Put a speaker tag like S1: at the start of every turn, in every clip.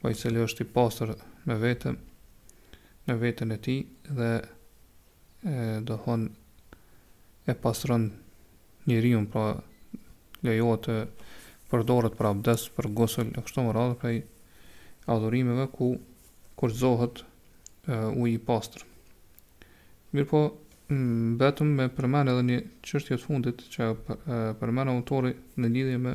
S1: po i cili është i pastër në vetëm në veten e tij dhe e domethënë e pastron njeriun pra lejohet të përdoret për abdes, për gusël, e kështu me radhë prej adhurimeve ku kushtëzohet uji i pastër. Mirëpo, mbetëm me përmend edhe një çështje të fundit që përmend autori në lidhje me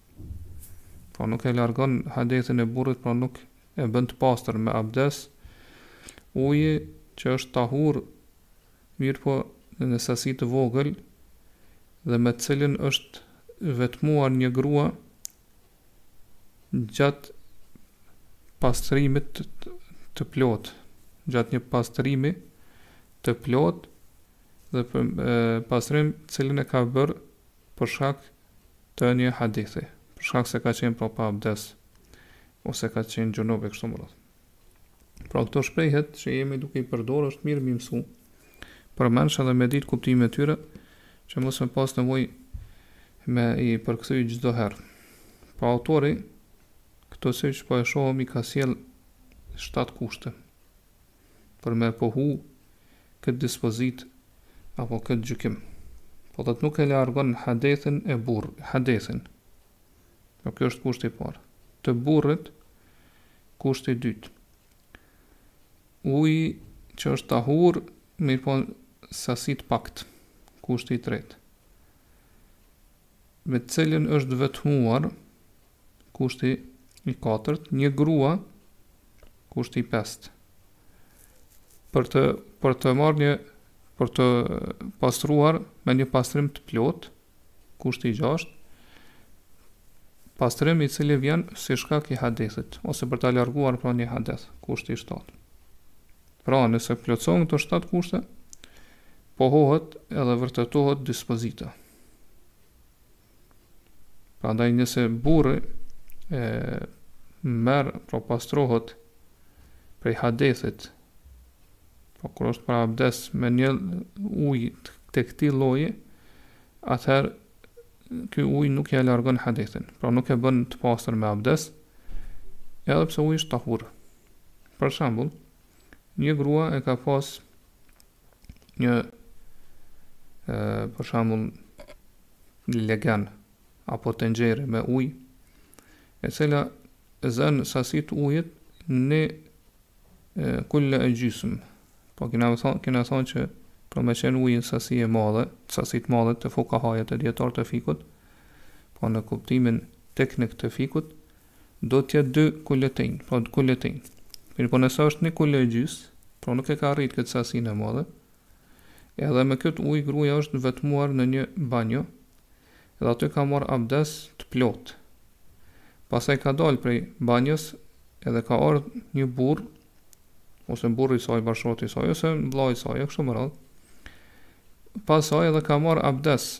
S1: pra nuk e largon hadethin e burrit, pra nuk e bën të pastër me abdes, uji që është tahur, mirëpo në sasi të vogël, dhe me të cilin është vetmuar një grua gjatë pastrimit të plotë, gjatë një pastrimi të plotë, dhe pastrim të cilin e ka bërë për shkak të një hadethi, për shkak se ka qenë pra pa abdes, ose ka qenë xhunub e kështu me radhë. Pra këto shprehjet që jemi duke i përdorë është mirë me i mësu përmendsh edhe me ditë kuptimin e tyre, që mos me pas nevojë me i përkthy çdo herë. Po autori, këto siç po e shohëm i ka sjellë 7 kushte. për me e pohu këtë dispozitë apo këtë gjykim. Po thotë nuk e largon hadethin e burr, hadethin. Po kjo është kushti i parë. Të burrit kushti i dytë. Uji që është tahur, mirëpo në sasi të pakët, kushti i tretë. Me të cilin është vetmuar, Kushti i katërt, një grua, kushti i pestë. Për të për të marrë një për të pastruar me një pastrim të plotë, kushti i gjashtë, pastrim i cili vjen si shkak i hadethit, ose për ta larguar pra një hadeth, kushti i shtatë. Pra, nëse plotësohen këto shtatë kushte, pohohet edhe vërtetohet dispozita. Prandaj nëse burri e merr pra pastrohet prej hadethit, pra kur është pa abdes me një ujë të këtij lloji, atëherë ky ujë nuk ia largon hadethin, pra nuk e bën të pastër me abdes, edhe pse uji është tahur. Për shembull, një grua e ka pas një e, për shambull një legen apo tenxhere me ujë e cila zën sasi të ujit një kulle e gjysmë po kina thonë kina thonë që për me qenë uji në sasi e madhe sasi të madhe te fukahatë, te dijetarët e fikhut po në kuptimin teknik të fikhut Do të jetë dy kuletejn, pra dy kuletejn. Mirëpo nëse është një kule e gjysmë, pra nuk e ka arritë këtë sasi të madhe, edhe me këtë ujë gruaja është vetmuar në një banjo dhe aty ka marrë abdes të plotë. Pastaj ka dalë prej banjës edhe ka ardhur një burrë ose burri i saj, bashkëshorti i saj ose vëllai i saj, kështu me radhë. Pastaj edhe ka marrë abdes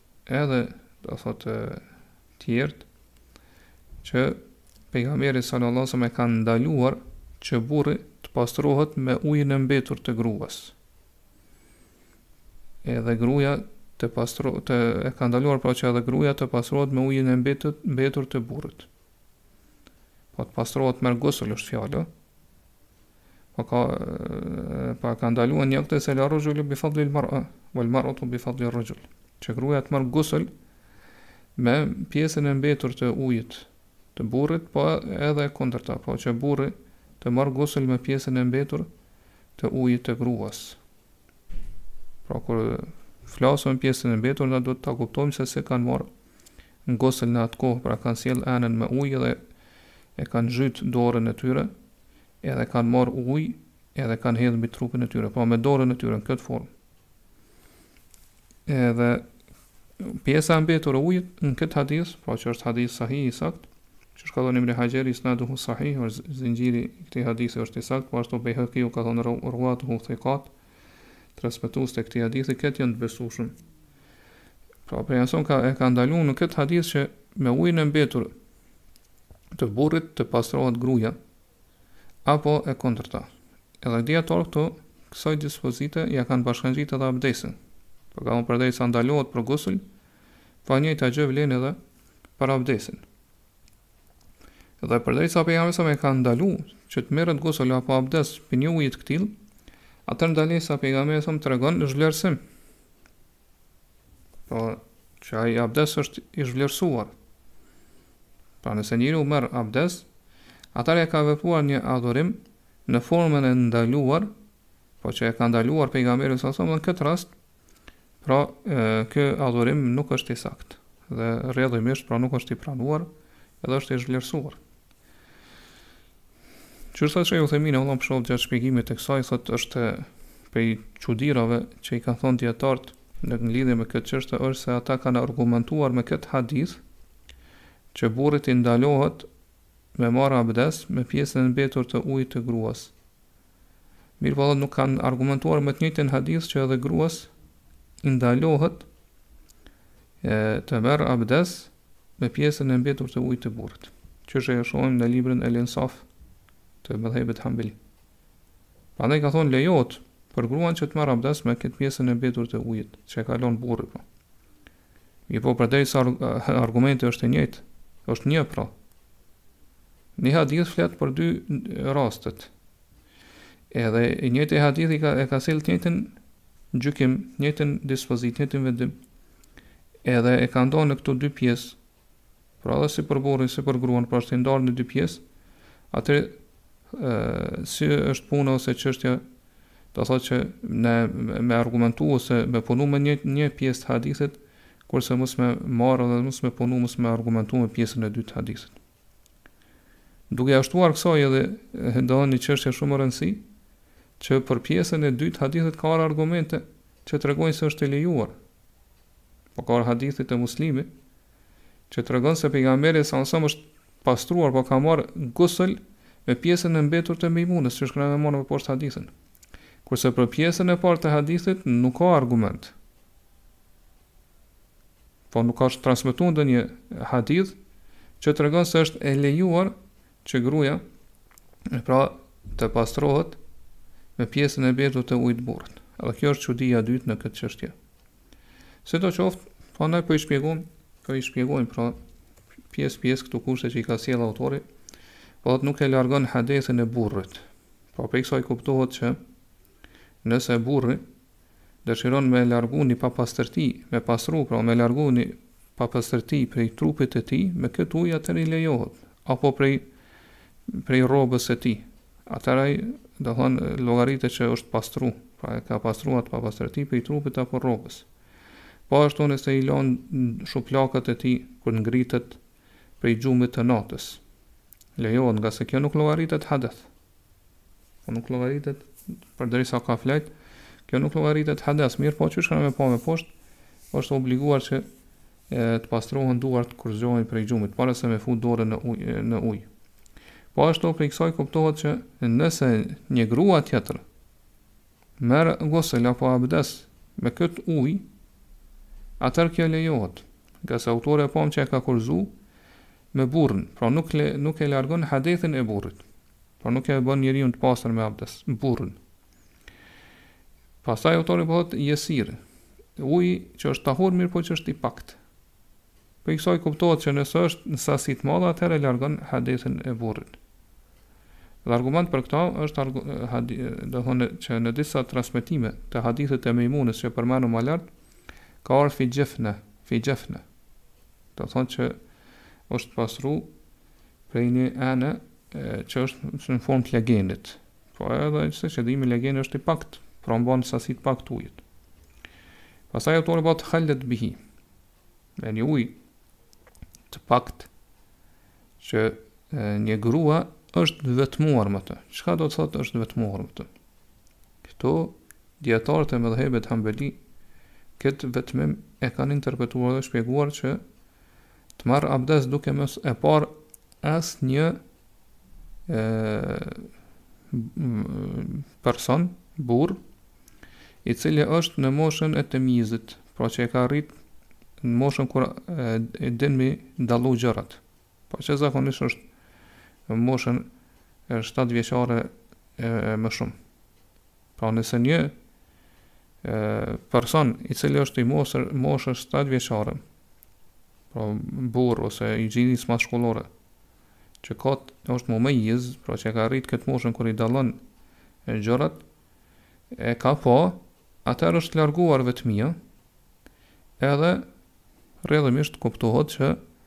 S1: edhe do thotë tjetër që pejgamberi sallallahu alajhi wasallam e ka ndaluar që burri të pastrohet me ujin e mbetur të gruas. Edhe gruaja të pastro të e ka ndaluar pra që edhe gruaja të pastrohet me ujin e mbetur mbetur të burrit. Po të pastrohet me gusl është fjala. pa ka pa ka ndaluar një këtë se la rrujul bi fadli al mar'a wal mar'atu bi fadli ar rrujul që gruaja të marrë gusl me pjesën e mbetur të ujit të burrit po edhe e kundërta po që burri të marrë gusl me pjesën e mbetur të ujit të gruas pra kur flasim për pjesën e mbetur na duhet ta kuptojmë se si kanë marrë gusl në atë kohë pra kanë sjellë enën me ujë dhe e kanë zhytë dorën e tyre Edhe kanë marrë ujë, edhe kanë hedhë mbi trupin e tyre, pra me dorën e tyre, në këtë formë. Edhe pjesa e mbetur e ujit në këtë hadith, pra që është hadith sahih i saktë, siç ka thënë Ibni Haxheri isnaduhu sahih, është zinxhiri i këtij hadithi është i saktë, po ashtu Bejhekiu ka thonë ruatuhu thikat, transmetuesit e këtij hadithi, këta janë të besueshëm. Pra pejgamberi ka, e ka ndalu në këtë hadith që me ujin e mbetur të burrit të pastrohet gruaja, apo e kundërta. Edhe dijetarët këtu kësaj dispozite ia kanë bashkangjitë edhe abdesin. Po, kanë përderisa ndalohet për gusl, po e njëjta gjë vlen edhe për abdesin. Dhe përderisa pejgamberi a.s. e ka ndalu që të merret gusl apo abdes prej një uji të këtillë, atëherë ndalesa e pejgamberit a.s. tregon zhvlerësim. Po, që ai abdes është i zhvlerësuar. Pra nëse njeriu merr abdes, atëherë e ka vepruar një adhurim në formën e ndaluar, po që e ka ndaluar pejgamberi a.s. në këtë rast, pra ky adhurim nuk është i saktë dhe rrjedhimisht pra nuk është i pranuar edhe është i zhvlerësuar. Shejh Uthejmini, Allahu e mëshiroftë gjatë shpjegimit të kësaj, thotë është prej çudirave që i kanë thonë dijetarët në lidhje me këtë çështje, është se ata kanë argumentuar me këtë hadith, që burrit i ndalohet me marrë abdes me pjesën e mbetur të ujit të gruas, Mirëpo ata nuk kanë argumentuar me të njëjtin hadith që edhe gruas i ndalohet e të marrë abdes me pjesën e mbetur të ujit të burrit. Që e shohim në librin El Insaf të medhhebit Hanbeli. Prandaj ka thonë lejohet për gruan që të marrë abdes me këtë pjesën e mbetur të ujit që e ka lënë burri. Po. Mirëpo përderisa argumenti është i njëjtë, është një pra. Një hadith flet për dy rastet. Edhe i njëjti hadith i ka e ka sjell të njëjtin gjykim, të njëjtin dispozitë, të njëjtin vendim. Edhe e ka nda në këto dy pjesë, pra edhe si për burrin si për gruan, pra është i ndarë në dy pjesë, atëherë si është puna ose çështja do thotë që ne me argumentu ose me punu me një një pjesë të hadithit, kurse mos me marrë dhe mos me punu, mos me argumentu me pjesën e dytë të hadithit. Duke ia shtuar kësaj edhe një çështje shumë me rëndësi, që për pjesën e dytë të hadithit ka ardh argumente që tregojnë se është e lejuar, Po ka ardh hadithi i Muslimit që tregon se pejgamberi alejhi selam është pastruar, po ka marrë gusl me pjesën e mbetur të Mejmunës, që qysh kemi me marrë më poshtë hadithin. Kurse për pjesën e parë të hadithit nuk ka argument. Po nuk është transmetu ndonjë hadith që tregon se është e lejuar Që gruaja, pra, të pastrohet me pjesën e mbetur të ujit të burrit. Edhe kjo është çudia e dytë në këtë çështje. Sidoqoftë, po ne po i shpjegojmë, po i shpjegojmë pra pjesë pjesë këto kushte që i ka sjellë autori, po tha nuk e largon hadethin e burrit. Po prej kësaj kuptohet që nëse burri dëshiron me largu një papastërti, me pastru, pra me largu një papastërti prej trupit të tij, me këtë ujë atëherë i lejohet, apo prej prej rrobës së tij, atëherë ai do thon llogaritet që është pastru, pra e ka pastru atë papastërti prej trupit apo rrobës. Po ashtu nëse i lan shuplakët e tij kur ngritet prej gjumit të natës, lejohet ngase kjo nuk llogaritet hadeth. Po nuk llogaritet përderisa ka flejt. Kjo nuk llogaritet hadeth, mirëpo qysh kena me pa më poshtë, është obliguar që e, të pastrohen duart kur zgjohen prej gjumit, para se me fut dorën në uj, në ujë. Po ashtu prej kësaj kuptohet që nëse një grua tjetër merr gusël apo abdes me këtë ujë, atëherë kjo lejohet, ngase autori e pamë që e ka kufizu me burrin, pra nuk, le, nuk e largon hadethin e burrit, pra nuk e bën njeriun të pastër me abdes, burrin. Pastaj autori po thotë jesir, uji që është tahur mirëpo që është i paktë, Prej kësaj kuptohet që nëse është në sasi të madhe atëherë largon hadithin e burrit. Dhe argument për këta është domethënë që në disa transmetime të hadithit të Mejmunës që përmendëm më lart ka ardhur fi xhefne, fi xhefne. Domethënë që është pasru prej një ene që është në formë të legenit. Po edhe se qëllimi legeni është i pakt, pra mban sasi të pakt ujit. Pastaj autori tha khalet bihi. Me një uj të pakt që një grua është vetmuar me të. Çka do të thotë është vetmuar me të? Këta dijetarët e medhhebit hambeli këtë vetmim e kanë interpretuar dhe shpjeguar që Të marrë abdes duke mos e parë asnjë e, person, burrë, i cili është në moshën e temjizit, pra që e ka rrit moshën kur e din mi dallu gjërat. Pa po që zakonisht është në moshën e 7 vjeçare e, e më shumë. Pra nëse një person i cili është i moshës, moshës 7 vjeçare, pra burrë ose i gjinisë mashkullore, që ka të është mumejjiz, pra që e ka rritë këtë moshën kur i dallon gjërat, e ka pa, atër është larguar vetmia, edhe rrjedhimisht kuptohet që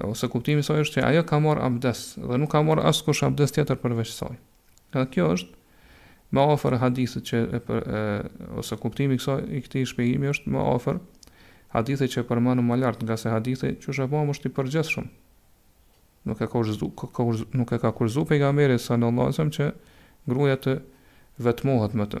S1: Ose kuptimi i saj është që ajo ka marr abdes dhe nuk ka marr askush abdes tjetër përveç saj. Edhe kjo është më afër hadithit që e, për, e ose kuptimi i kësaj i këtij shpjegimi është më afër hadithit që përmendëm më lart, ngase hadithi që është i përgjithshëm. Nuk e ka kushtëzu, nuk e ka kushtëzu pejgamberi sallallahu alajhi wasallam që gruaja të vetmohet me të.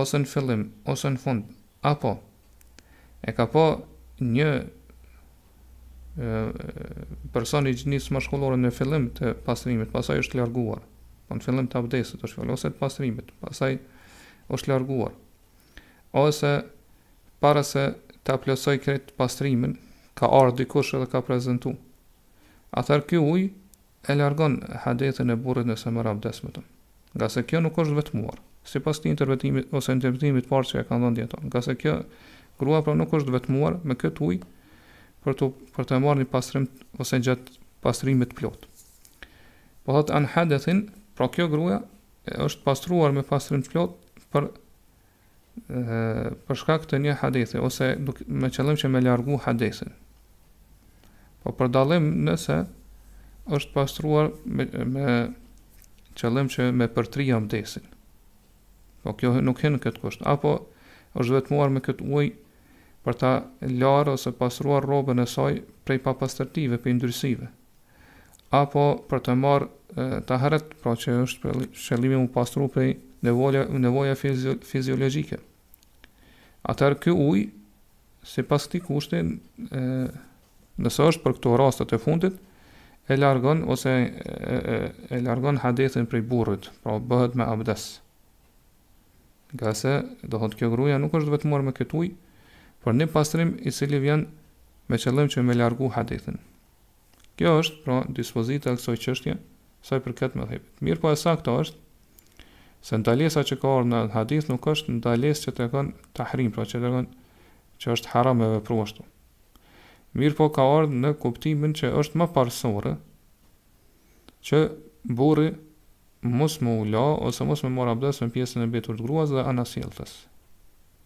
S1: ose në fillim ose në fund apo e ka pa një person i gjinisë mashkullore në fillim të pastrimit, pastaj është larguar. Po në fillim të abdesit është fjalë ose të pastrimit, pastaj është larguar. Ose para se ta plotësoj krejt pastrimin, ka ardhur dikush edhe ka prezentu. Atëherë ky ujë e largon hadethin e burrit nëse merr abdes me të. Ngase kjo nuk është vetmuar. Sipas këtij interpretimi ose interpretimit të parë që e kanë dhënë dijetarët. Ngase kjo grua pra nuk është vetmuar me këtë ujë për të për të marrë një pastrim ose gjatë pastrimit të plotë. Po thot an hadethin, pra kjo gruaja është pastruar me pastrim të plotë për dhe për shkak të një hadethi ose duke me qëllim që me largu hadethin. Pra për dallim nëse është pastruar me, me qëllim që me përtri abdesin. Pra kjo nuk hin n'këtë kusht. Apo është vetmuar me këtë ujë për ta larë ose pastruar rrobën e saj prej papastërtive, prej ndyrësive. apo për të marrë taharet, pra që është qëllimi me u pastru prej nevojave, nevojave fiziologike. Atëherë ky ujë, sipas këtij kushti, e, nëse është për këto rastet e fundit, e largon ose e, e, e largon hadethin prej burrit, pra bëhet me abdes. Ngase, domethënë kjo gruja nuk është vetmuar me këtë ujë, për një pastrim i cili vjen me qëllim që me largu hadethin. Kjo është, pra, dispozita e kësaj çështje, sa i përket medhhebit. Mirëpo e sakta është se ndalesa që ka ardhur në hadith nuk është ndalesë që tregon tahrim, pra që tregon që është haram me vepru ashtu. Mirëpo ka ardh në kuptimin që është ma parësore që burri mos me u la ose mos me marr abdes me pjesën e mbetur të gruas dhe anasjelltas.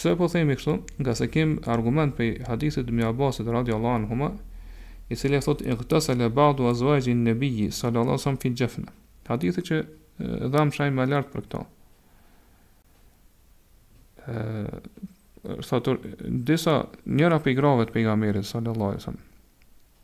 S1: Pse po themi kështu? Nga se kem argument për hadithit të Mjabasit radi Allah në huma, i cilë e thot e këta se le badu a zoajgjin në biji, sa le Allah sëmë fi gjefne. Hadithit që dhamë shaj me lartë për këto. Thotur, disa njëra për i gravet për i gamerit, sa le Allah sëmë.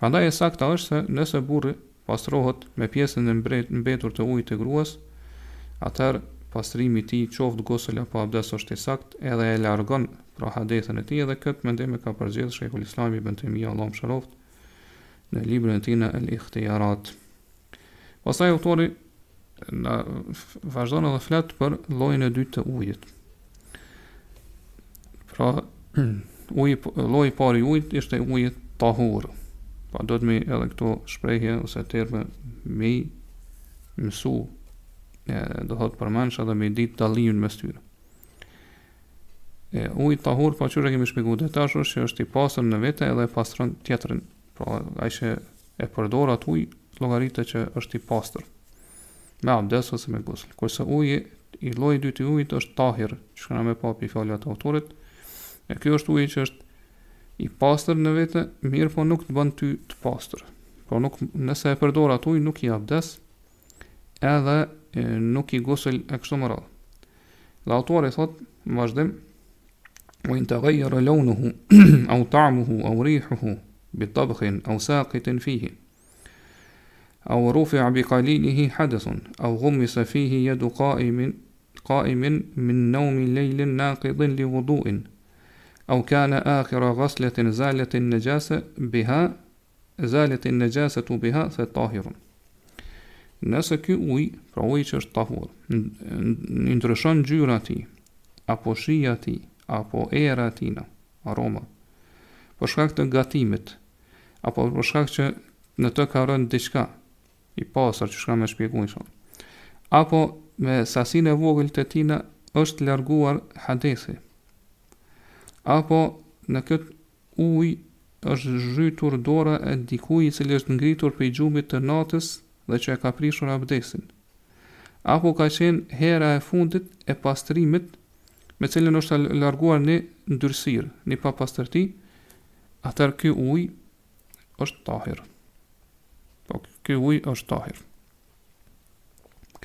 S1: Prandaj e sakta është se nëse burri pastrohet me pjesën e mbetur të ujit të gruas, atëherë pastrimi i tij, qoftë gusl apo abdes është i saktë edhe e largon pra hadethin e tij edhe këtë mendim e ka përzgjedh Shejhul Islami Ibn Tejmija Allahu e mëshiroftë në librin e tij në El Ihtijarat. Pastaj autori Na vazhdon edhe flet për llojin e dytë të ujit. Pra, uji po, lloji i parë i ujit ishte uji tahur. Pra duhet edhe këto shprehje ose terme me i mësu e, domethënë përmendsh edhe me ditë dallimin mes tyre. E, uji tahur, pra po që e kemi shpjegu detajisht që është i pastër në vete edhe pastron tjetrin. Pra, ai që e përdor atë ujë llogaritet që është i pastër me abdes ose me gusl. Kurse uji i lloji i dytë i ujit është tahir, që kena me pa prej fjalëve të autorit, e ky është uji që është i pastër në vete, mirëpo nuk të bën ty të pastër. Pra nuk, nëse e përdor atë ujë, nuk ki abdes, edhe e, nuk ki gusl e kështu me radhë. Dhe autori thotë në vazhdim, وإن تغير لونه أو طعمه أو ريحه بطبخ أو ساقط فيه أو رفع بقليله حدث أو غمس فيه يد قائم قائم من نوم ليل ناقض لوضوء أو كان آخر غسلة زالت النجاسة بها Zalet en-nexhasetu biha fe tahirun. Nëse ky ujë, pra ujë që është tahur, i ndryshon ngjyra e tij, apo shija e tij, apo era e tina, aroma, për shkak të gatimit, apo për shkak që në të ka rënë diçka, i pastër që s'ka me shpjegu, apo me sasinë e vogël të tina është larguar hadethi, apo në këtë ujë është zhytur dora e dikujt i cili është ngritur prej gjumit të natës dhe që e ka prishur abdesin. Apo ka qenë hera e fundit e pastrimit me të cilën është larguar një ndyrësirë, një papastërti, atëherë ky ujë është tahir. Po ky ujë është tahir.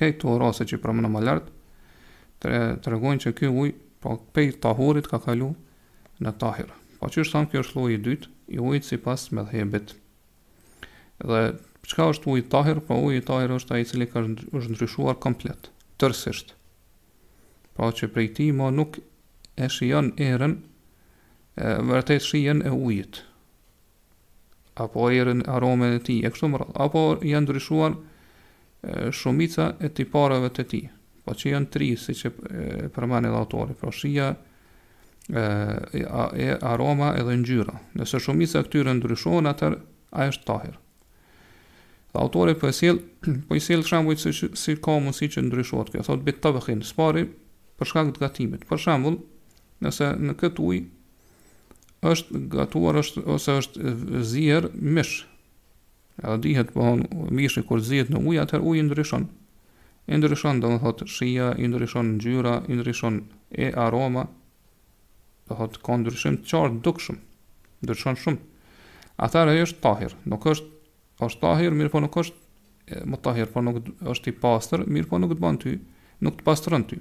S1: Këto raste që i përmenda më lartë, tregojnë që ky ujë, po prej tahurit ka kalu në tahir. Po qysh thamë, ky është lloji i dytë i ujit sipas medhhebit. Dhe çka është uji tahir, po uji tahir është ai i cili ka është ndryshuar komplet, tërësisht. Pra që prej tij ma nuk e shijon erën e vërtetë, shijen e ujit. apo erën, aromën e tij, e kështu me radhë, apo janë ndryshuar shumica e tipareve të tij, po që janë tri, siç e përmend edhe autori, pra shija, e, aroma edhe ngjyra. Nëse shumica e këtyre ndryshon, atëherë, ai është tahir. Dhe autori po e sjell, po i sjell shembuj se si, si ka mundësi që ndryshohet kjo. Thotë bi tabkhin, së pari për shkak të gatimit. Për shembull, nëse në këtë ujë është gatuar është ose është zier mish. Edhe dihet po, mishi kur zihet në ujë atëherë uji ndryshon. I ndryshon do të thotë shija, i ndryshon ngjyra, i ndryshon e aroma. Do të thotë ka ndryshim të qartë dukshëm. Ndryshon shumë. Atëherë ai është tahir, nuk është është tahir, mirëpo nuk është më tahur, po është i pastër, mirëpo nuk të bën ty, nuk të pastron ty.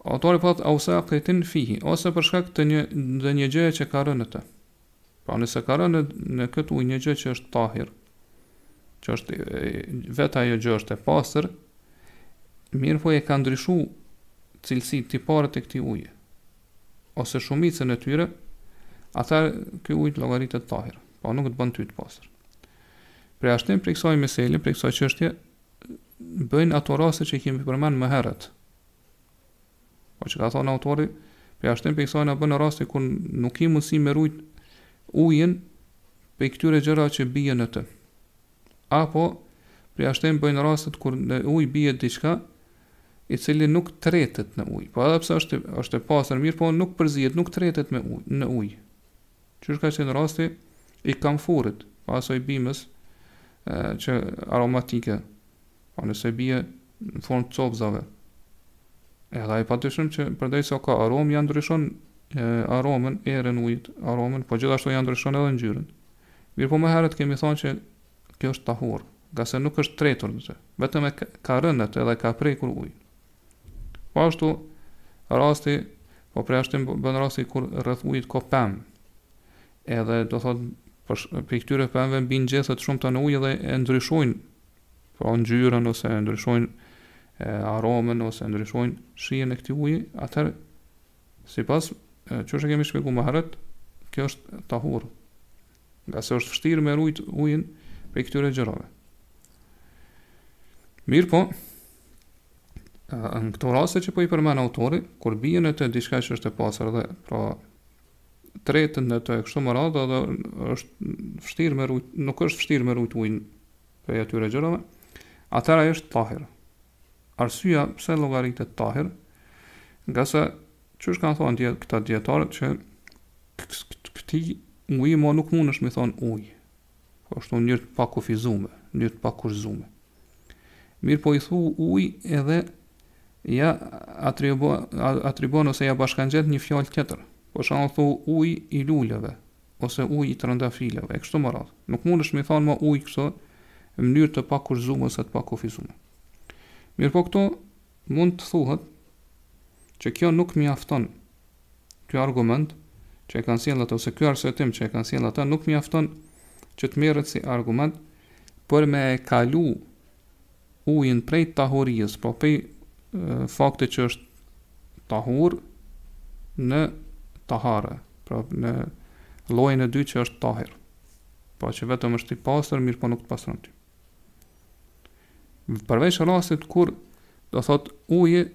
S1: Autori thotë au saqitin fihi, ose për shkak të një, të një gjëje që ka rënë në të. Pra nëse ka rënë në këtë ujë një gjë që është tahir, që është vetë ajo gjë është e pastër, mirëpo e ka ndryshu cilësitë, tiparet e këtij uji, ose shumicën e tyre, atëherë ky ujë llogaritet tahir, po nuk të bën ty të pastër. Përjashtim prej kësaj meseleje, prej kësaj çështje, bëjnë ato raste që i kemi përmend më herët, Po që ka thonë autori, përjashtim prej kësaj bën rasti kur nuk ki mundësi me rujt ujin prej këtyre gjërave që bije në të. Apo, përjashtim bëjnë rastet kur në uj bije diçka, i cili nuk tretet në uj. Po edhe pse është, është e pastër, mirëpo nuk përzijet, nuk tretet me uj, në uj. Qysh ka qenë rasti i kamfurit, pra asaj bimës e, që aromatike, pa po nëse bije në formë të copëzave. Edhe ai padyshim që përderisa ka aromë, ia ndryshon aromën, erën, ujit, aromën, po gjithashtu ia ndryshon edhe ngjyrën. Mirëpo më herët kemi thonë që kjo është tahur, ngase nuk është tretur në të, vetëm ka rënë në të edhe e ka prekur ujin. Po ashtu, rasti, po përjashtim bën rasti kur rreth ujit ka pemë, edhe do thot, prej, prej këtyre pemëve bijnë gjethet shumë në ujë dhe e ndryshojnë pra ngjyrën ose e ndryshojnë aromën ose ndryshojnë shijen e këtij uji, atëherë sipas, qysh e kemi shpjeguar më herët, kjo është tahur. Ngase është vështirë me rujt ujin prej këtyre gjërave. Mirëpo, në këto raste që po i përmen autori, kur bie në të diçka që është e pastër dhe pra tretet në të e kështu me radhë dhe është vështirë me rujt, nuk është vështirë me rujt ujin prej atyre gjërave, atëherë ai është tahir. Arsyeja pse llogaritet tahir, ngase qysh kanë thënë dje, këta dietarët që këtij uji ma nuk mundesh mi thon ujë. kështu në mënyrë të pakufizume, në mënyrë të pakushtëzume. Mirëpo i thu ujë edhe ja atribon atribon ose ja bashkëngjet një fjalë tjetër. Për shembull thu ujë i luleve, ose ujë i trëndafilave, e kështu me radhë. Nuk mundesh me i thanë më ujë kështu, në mënyrë të pakushtëzume ose të pakufizume. Mirëpo këtu, mund të thuhet, që kjo nuk mjafton, ky argument, që e kanë sjellë ata ose ky arsyetim që e kanë sjellë ata nuk mjafton që të merret si argument për me e kalu ujin prej tahurijes, pra prej faktit që është tahur në tahare, pra në llojin e dytë që është tahir. Pra që vetëm është i pastër, mirëpo nuk të pastron ty. Përveç rastit kur do thot uji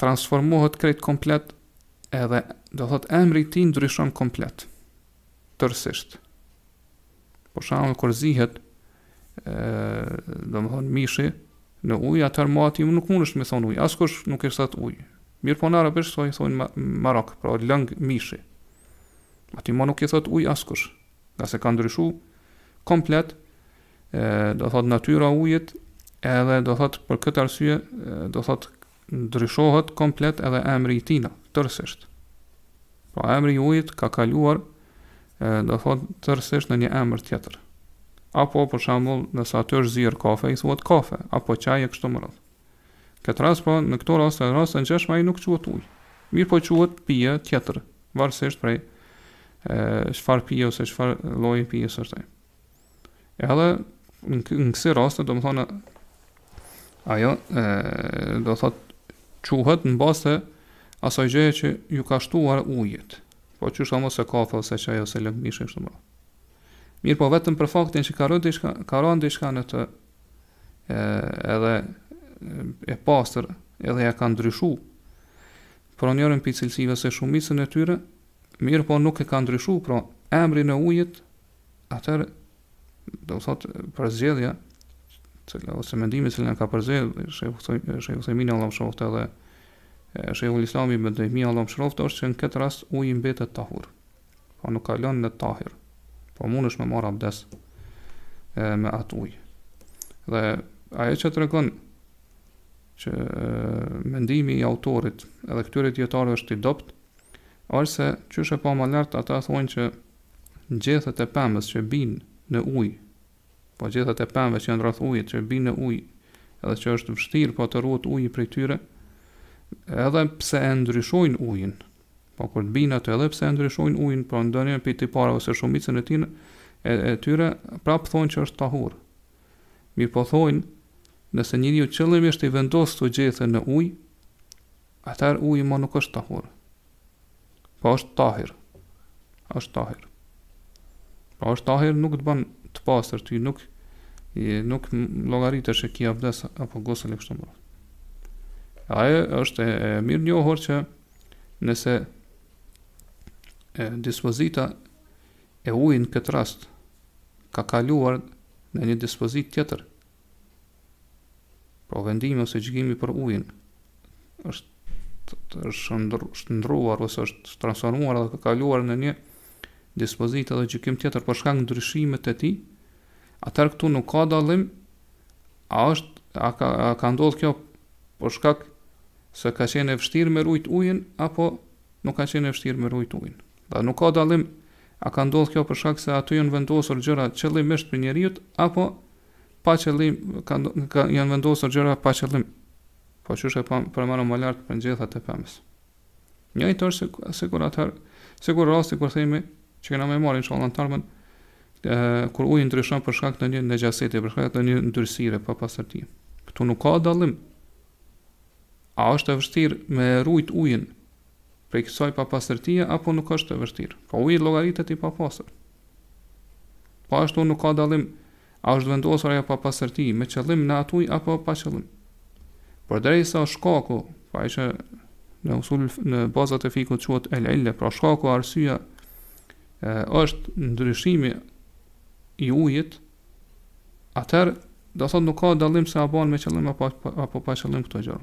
S1: transformohet krejt komplet edhe do thot emri i tij ndryshon komplet. tërësisht. Për shembull kur zihet domethon mishi në ujë, atëherë ma ti nuk mundesh me thon ujë, askush nuk i thot ujë. Mirëpo në arabisht i thonë marak, pra lëng mishi. Atij ma nuk i thot ujë askush, ngase ka ndryshu komplet, e, do thot natyra e ujit, edhe do thot për këtë arsye, do thot Ndryshohet komplet edhe emri i tina, tërësisht. Pra emri i ujit ka kaluar, do thot tërësisht në një emër tjetër. Apo për shembull, nëse aty është zier kafe, i thuhet kafe, apo çaj e kështu me radhë. Në këtë rast pra në këto raste, në raste të ngjashme, ai nuk quhet ujë. Mirëpo quhet pije tjetër, varësisht prej çfarë pije ose çfarë lloji pije është ai. Edhe në kësi raste, domethënë, ajo, e, do thot, quhet në bazë të asaj gjëje që iu ka shtuar ujit. Po për shembull ose kafe ose çaj ose lëng mishi, e kështu me radhë. Mirëpo vetëm për faktin që ka rënë diçka, ka rënë diçka në të e, edhe e pastër edhe ia ka ndryshu po njërën prej cilësive ose shumicën e tyre, mirëpo nuk e ka ndryshu, pra emrin e ujit atëherë do të thotë përzgjedhja e cila ose mendimi që e ka përzgjedhë shehu shehu Uthejmin Allahu e mëshiroftë edhe shehu Islam Ibn Tejmije Allahu e mëshiroftë është që në këtë rast uji mbetet tahur po nuk kalon në tahir po mundesh me marrë abdes e, me atë ujë dhe ajo që tregon që e, mendimi i autorit edhe këtyre dijetarëve është i dobët është se siç u pa më lartë ata thonë që gjethet e pemës që bijnë në ujë, po gjethet e pemëve që janë rreth ujit që bijnë në ujë edhe që është vështirë po të ruhet uji prej tyre, edhe pse e ndryshojnë ujin, po kur të bijnë atë edhe pse e ndryshojnë ujin, po ndonjë prej tipareve ose shumicën e tyre, e, e tyre prapë thonë që është tahur. Mirëpo thonë, nëse njeriu qëllimisht i vendos këto gjethe në ujë, Atëherë uji më nuk është tahur. Po është tahir. Është tahir. Po është tahir nuk të ban të pastër ty, nuk i nuk llogaritet që ki abdes apo gusël e kështu me radhë. Ajo është e, e mirënjohur që nëse e, dispozita e ujit në këtë rast ka kaluar në një dispozitë tjetër, Pra vendimi ose gjykimi për ujin është është shndërruar ose është transformuar dhe ka kaluar në një dispozitë dhe gjykim tjetër për shkak ndryshimeve të tij, atëherë këtu nuk ka dallim a është a ka a ka ndodhur kjo për shkak se ka qenë e vështirë me rujt ujin apo nuk ka qenë e vështirë me rujt ujin. Dhe nuk ka dallim a ka ndodhur kjo për shkak se aty janë vendosur gjëra qëllimisht prej njeriut apo pa qëllim kanë ka, janë vendosur gjëra pa qëllim. Po çështë e përmendëm më lart për gjethat e pemës. Njejtë sikur atë sikur rasti kur themi që kena me marrë inshallah në temën kur uji ndryshon për shkak të një nejasete, për shkak të një ndyrësire papastërti. Ktu nuk ka dallim. A është e vështirë me rujt ujin Prej kësaj papastërtie apo nuk është e vështirë. Po uji llogaritet i papastër. Po ashtu nuk ka dallim a është vendosur ajo papastërti me qëllim në atë ujë apo pa qëllim. Përderisa shkaku, pra ai që në usul në bazat e fikut quhet el ille, pra shkaku arsyeja është ndryshimi i ujit, atëherë thotë nuk ka dallim se a bën me qëllim apo apo pa qëllim këto gjëra.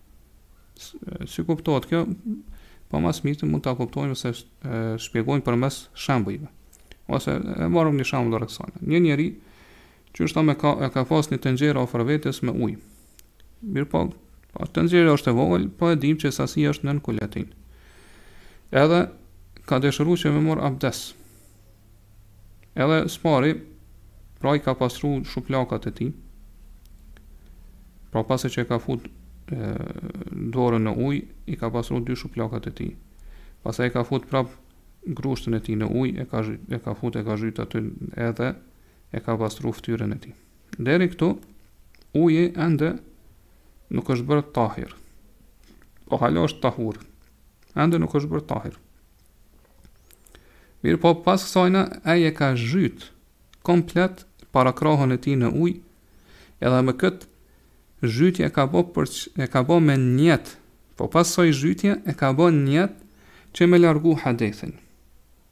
S1: Si kuptohet kjo? Po më së miri mund ta kuptojmë ose shpjegojmë përmes shembujve. Ose e marrim një shembull rreth saj. Një njeri që është me ka e ka pas një tenxhere afër vetes me ujë. Mirëpo, po tenxhere është e vogël, po e dimë që sasia është nën kuletejn. Edhe ka dëshiru që me marr abdes. Edhe s'pari, pra i ka pastru shuplakat e tij, pra pasi që ka fut dorën në uj, i ka pastru dy shuplakat e tij. Pastaj e ka fut prap grushtën e tij në uj, e ka, e ka fut e ka zhyt aty edhe e ka pastru ftyrën e tij. Deri këtu, uji ende nuk është bërë tahir. Po hala është tahur. Ende nuk është bërë tahir. Mirëpo pas kësajna ai e ka zhytë komplet parakrahun e tij në ujë edhe me këtë zhytje e ka bo për e ka bo me njet pra pas kësaj zhytje e ka bo njet që me largu hadethin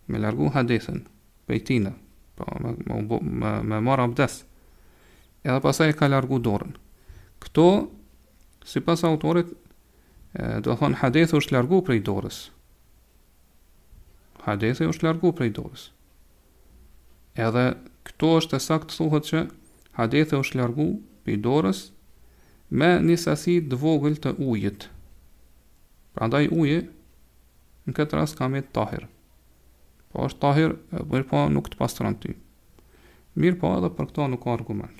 S1: me largu hadethin prej tijna po me, me, me, me marë abdes edhe pastaj e ka largu dorën këtu sipas autorit thonë hadethi është largu prej dorës Hadethi është largu prej dorës. Edhe këtu është e saktë thuhet që hadethi është largu prej dorës me një sasi të vogël të ujit. Prandaj uji në këtë rast ka me jetë tahir. Po është tahir, mirëpo nuk të pastron ty. Mirëpo edhe për këto nuk ka argument.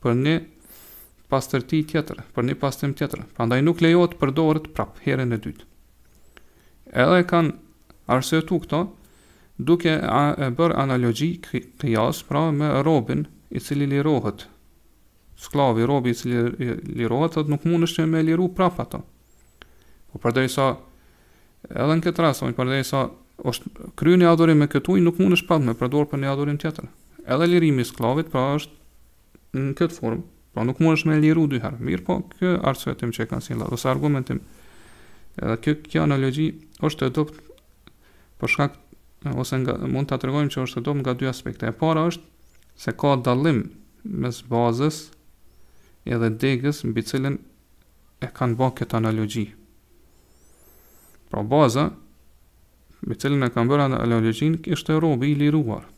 S1: për një pastërti tjetër, për një pastrim tjetër. Prandaj nuk lejohet të përdoret prap herën e dytë. Edhe kanë arsyetu këto duke e bërë analogji kijas pra me robin i cili lirohet. Sklavi robi i cili lirohet thotë nuk mundesh me liru prap ato. Po përderisa Edhe në këtë rast, thonë, përderisa është kryer një adhurim me këtë ujë, nuk mundesh prapë me përdor për një adhurim tjetër. Edhe lirimi i sklavit, pra është në këtë formë. Pra nuk mundesh me liru dy herë. Mirë po, kjo arsyetim që e kanë sjellë ose argumentim. Edhe kjo kjo analogji është e dobët për shkak ose nga, mund ta tregojmë që është e dobët nga dy aspekte. E para është se ka dallim mes bazës edhe degës mbi të cilën e kanë bërë këtë analogji. Pra baza mbi të cilën e kanë bërë analogjin ishte robi i liruar.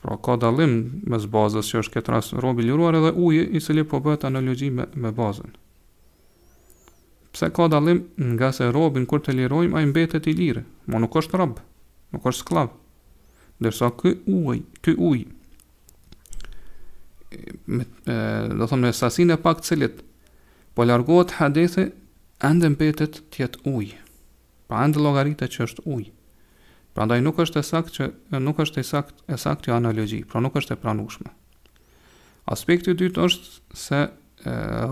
S1: Pra ka dallim mes bazës që është këtë rast robi i liruar edhe uji i cili po bëhet analogji me, me bazën. Pse ka dallim nga se robin kur të lirojmë ai mbetet i lirë, mo nuk është rob, nuk është sklav. Ndërsa ky uji, ky uji me, do thonë me sasinë e pak të cilit po largohet hadithi ende mbetet të jetë ujë. Pra ende llogaritë që është ujë. Prandaj nuk është e saktë që nuk është e saktë e saktë kjo analogji, pra nuk është e pranueshme. Aspekti i dytë është se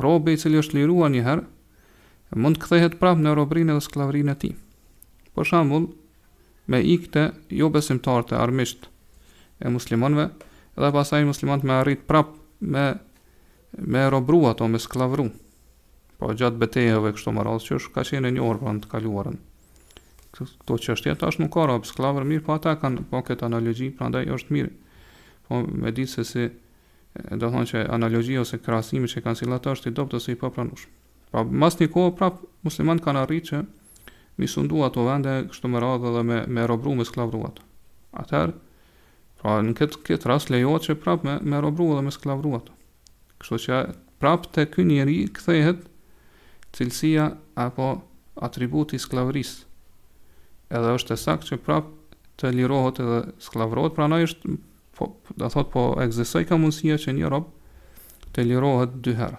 S1: robi i cili është liruar një herë mund të kthehet prapë në robrinë dhe skllavërinë e tij. Për shembull, me ik te jo besimtarët te armiqt e muslimanëve dhe pastaj muslimanët me arrit prap me me robru atë me skllavru po gjatë betejave kështu më radh që është ka qenë e njohur pra në të kaluarën këto çështje tash nuk ka rob sklavër mirë po ata kanë bo këtë analogji prandaj është mirë po me ditë se si do thonë që analogji ose krahasimi që kanë sjell ata është i dobtë ose i papranushmë Pra mas një kohë prap muslimanët kanë arritë që mi sundu ato vende kështu me radhë dhe me me robru me skllavru atë. Atëherë pra në këtë këtë rast lejohet që prap me me robru dhe me skllavru atë. Kështu që prap te ky njeri kthehet cilësia apo atributi i skllavërisë. Edhe është e saktë që prap të lirohet edhe skllavërohet, prandaj është po do thot po ekzistojka mundësia që një rob të lirohet dy herë.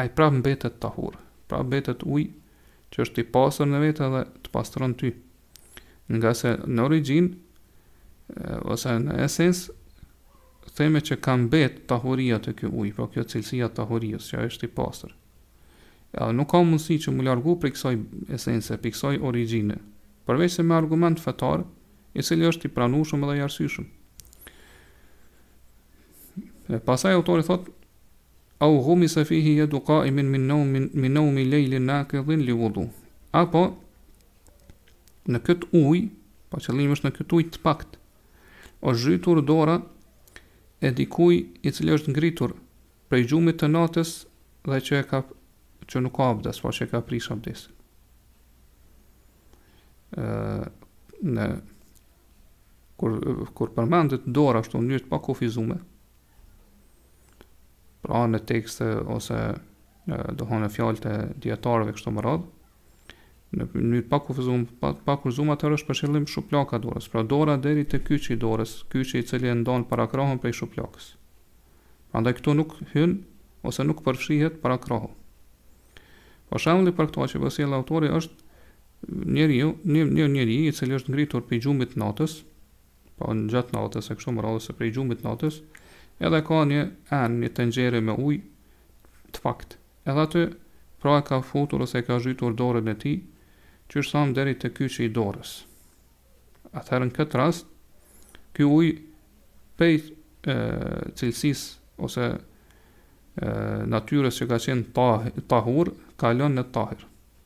S1: Ai prapë mbetet tahur, prapë mbetet ujë që është i pastër në vete dhe të pastron ty. Nga se në origjinë, ose në esencë, theme që ka mbet tahuria të ky ujë, pra kjo cilësia e tahurijës, që është i pastër. Ja, nuk ka mundësi që mu largu prej kësaj esence, prej kësaj origine, përveç se me argument fetar, i cili është i pranushëm edhe i arsyshëm. Pasaj autori thot, Eu gumise fihi jedu kaimin min neumin min neumi lejlin nakidin li vudu. Apo në këtë ujë, po qëllim është në këtë ujë të paktë, është zhytur dora e dikuj i cili është ngritur prej gjumit të natës dhe që e ka që nuk ka abdes, apo që e ka prish abdesin. në kur kur përmendet dora ashtu në mënyrë të pakufizuar, pra në tekste ose te fjalët e dijetarëve kështu me radhë në mënyrë pa kufizum pa, pa kufizum atëherë është për qëllim shuplaka e dorës pra dora deri te kyçi i dorës kyçi i cili e ndan parakrahun prej shuplakës prandaj këtu nuk hyn ose nuk përfshihet parakrahu po shembulli për këto që po sjellë autori është njeriu një një njeri i cili është ngritur pe gjumit t'natës apo në gjatë natës e kështu me radhë se prej gjumit natës, edhe ka një enë, një tenxhere me ujë të pakt. Edhe aty, pra e ka futur ose e ka zhytur dorën e tij, që është thamë deri te kyçi i dorës. Atëherë në këtë rast, ky ujë pej cilësis ose e, natyres që ka qenë tahur, kalon në tahir.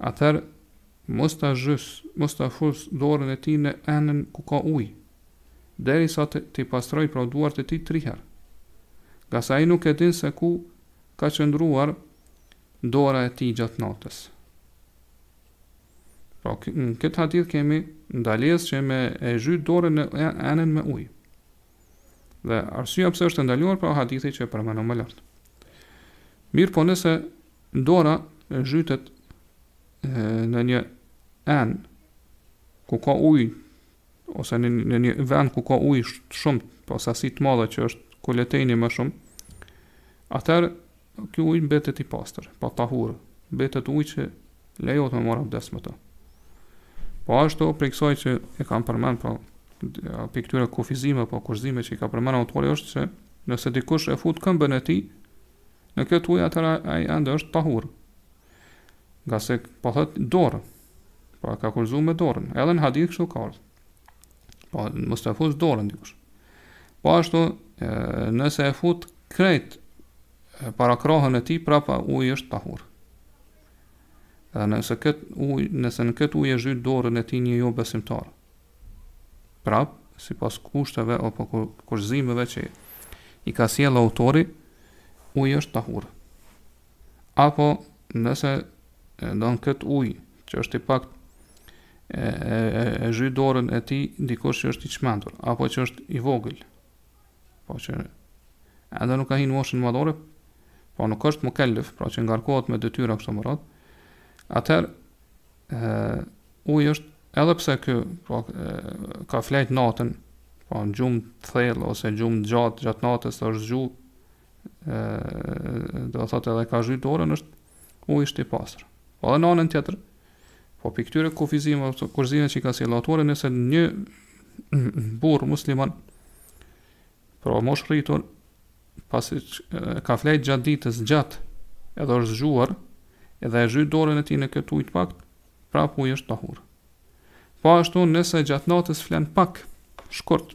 S1: Atëherë mos ta zhysë, mos ta fusë dorën e tij në enën ku ka ujë, derisa të, t'i pastrojë pra duart e tij tri herë. Ngase ai nuk e din se ku ka qëndruar dora e tij gjatë natës. Pra, në këtë hadith kemi ndalesë që me e zhy dorën në enën me ujë. Dhe arsyeja pse është ndaluar pra hadithi që përmendëm më lart. Mirëpo nëse Dora zhytet në një enë ku ka ujë ose në, në një vend ku ka ujë shumë, po sasi të madhe që është kul-letejn e më shumë, atër ky ujë mbetet i pastër, pra tahur, mbetet ujë që lejot me marr abdes me të. Po ashtu, prej kësaj që e kam përmen, po, prej këtyre kufizime, po kushtëzime që i ka përmen autori është se nëse dikush e fut këmbën e tij, Në këtë ujë atëra ai ende është tahur. Ngase po thotë dorë. Pra ka kufizu me dorën. Edhe në hadith kështu ka ardhur. Po mos ta fusë dorën dikush. Po ashtu, nëse e fut krejt parakrahun e tij prapë uji është tahur. Edhe nëse kët ujë, nëse në kët ujë e zhyt dorën e tij një jobesimtar, prap sipas kushteve apo kushtëzimeve që i ka sjellë autori, uji është tahur. Apo nëse don kët ujë që është i pakt e, e, e, e zhyt dorën e tij dikush që është i çmendur apo që është i vogël. Po që edhe nuk ka hinë moshën madhore, po nuk është mukellef, pra që ngarkohet me detyra kështu më radh. Atëherë uji është edhe pse ky pra, ka flejt natën, pra në gjumë të thellë ose gjumë të gjatë gjatë natës është zgju, do të thotë edhe ka zhyt dorën është uji është i pastër. Po edhe në anën tjetër, po prej këtyre kufizimeve ose kushtëzimeve që i ka sjellë autori, nëse një burrë musliman, pra moshërritur, Pasi ka flejt gjatë ditës gjatë, edhe është zgjuar, edhe e zhyt dorën e tij në këtë ujë të paktë, prapë uji është tahur. Po ashtu nëse gjatë natës flen pak, shkurt,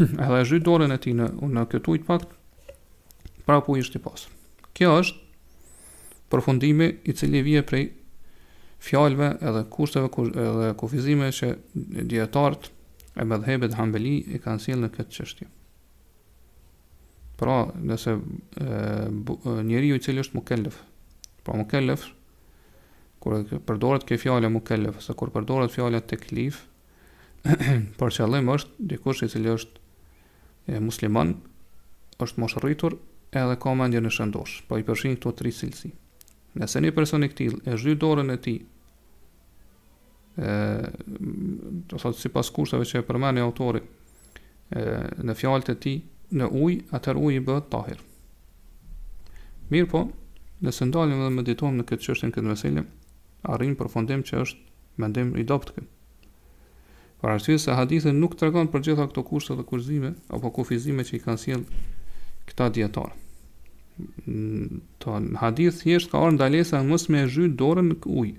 S1: edhe e zhyt dorën e tij në, në këtë ujë të paktë, prapë uji është i pastër. Kjo është përfundimi i cili vjen prej fjalëve edhe kushteve edhe kufizimeve që dijetarët e medhhebit hanbeli i kanë sjellë në këtë çështje. Pra, nëse njeriu i cili është mukellef, pra mukellef, kur përdoret kjo fjala mukellef, sikur përdoret fjala teklif, për qëllim është dikush i cili është e, musliman, është moshërritur edhe ka mendjen e shëndoshë, pra i përshin këto tri cilësi. Nëse një person i këtillë e zhyt dorën e tij, e do të thotë sipas kushteve që e përmend autori e në fjalët e tij në ujë, atëherë uji bëhet tahir. Mirë po, nëse ndalemi dhe meditojmë në këtë çështje, në këtë mesele, arrijmë në përfundim që është mendim i dobët ky. Për arsye se hadithi nuk tregon për gjitha këto kushte dhe kushtëzime, apo kufizime që i kanë sjell këta dijetarë. Në hadith thjesht ka ardh ndalesa mos me e zhytë dorën në ujë.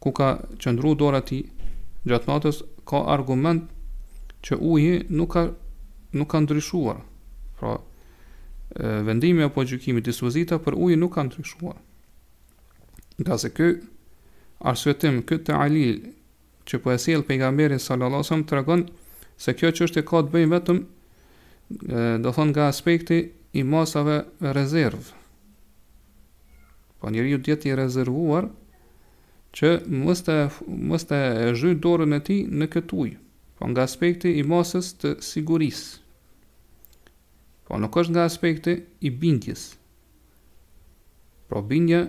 S1: ku ka qëndru dora e tij gjatë natës ka argument që uji nuk ka nuk ka ndryshuar pra vendimi apo gjykimi dispozita për ujin nuk ka ndryshuar ngase ky arsyetim ky tealil që po e sjell pejgamberi sallallahu alaihi wasallam tregon se kjo çështje ka të bëjë vetëm do të thotë nga aspekti i masave rezervë. Po njeriu të jetë i rezervuar që mos të mos të zhyt dorën e tij në këtë ujë, po nga aspekti i masës të sigurisë. Po nuk është nga aspekti i bindjes. Pra bindja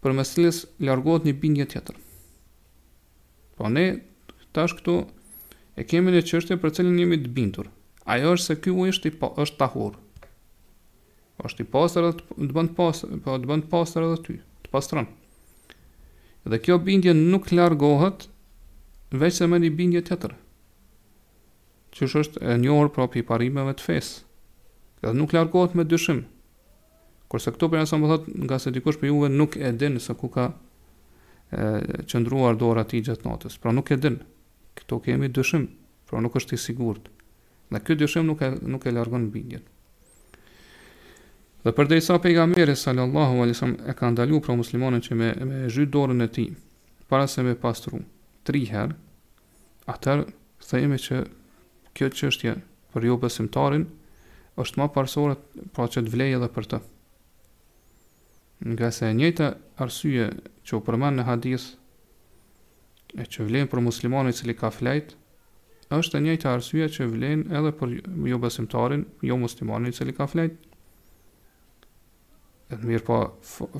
S1: përderisa largohet me një bindje tjetër. Po ne tash këtu e kemi një çështje për cilën jemi të bindur. Ajo është se ky ujë është i pa, është tahur. Është i pastër dhe të bën të pastër, po të bën të pastër edhe ty, të pastron. Dhe kjo bindje nuk largohet veçse me një bindje tjetër. Që është e njohur prapë i parimeve të fesë. Dhe nuk largohet me dyshim. Kurse këtu pejgamberi po thotë, ngase dikush prej juve nuk e din se ku ka e, qëndruar dora e tij gjatë natës. Pra nuk e din. Këtu kemi dyshim, pra nuk është i sigurt. Dhe ky dyshim nuk e nuk e largon bindjen. Dhe përderisa pejgamberi sallallahu alaihi wasallam e ka ndaluar për muslimanin që me me zhyt dorën e tij para se me e pastru tri herë, atëherë themi që kjo çështje për jobesimtarin është më parësore pra që të vlejë edhe për të. Ngase e njëjta arsye që u përmend në hadith e që vlen për muslimanin i cili ka flejt, është e njëjta arsye që vlen edhe për jobesimtarin, jomuslimanin i cili ka flejt. Mirëpo,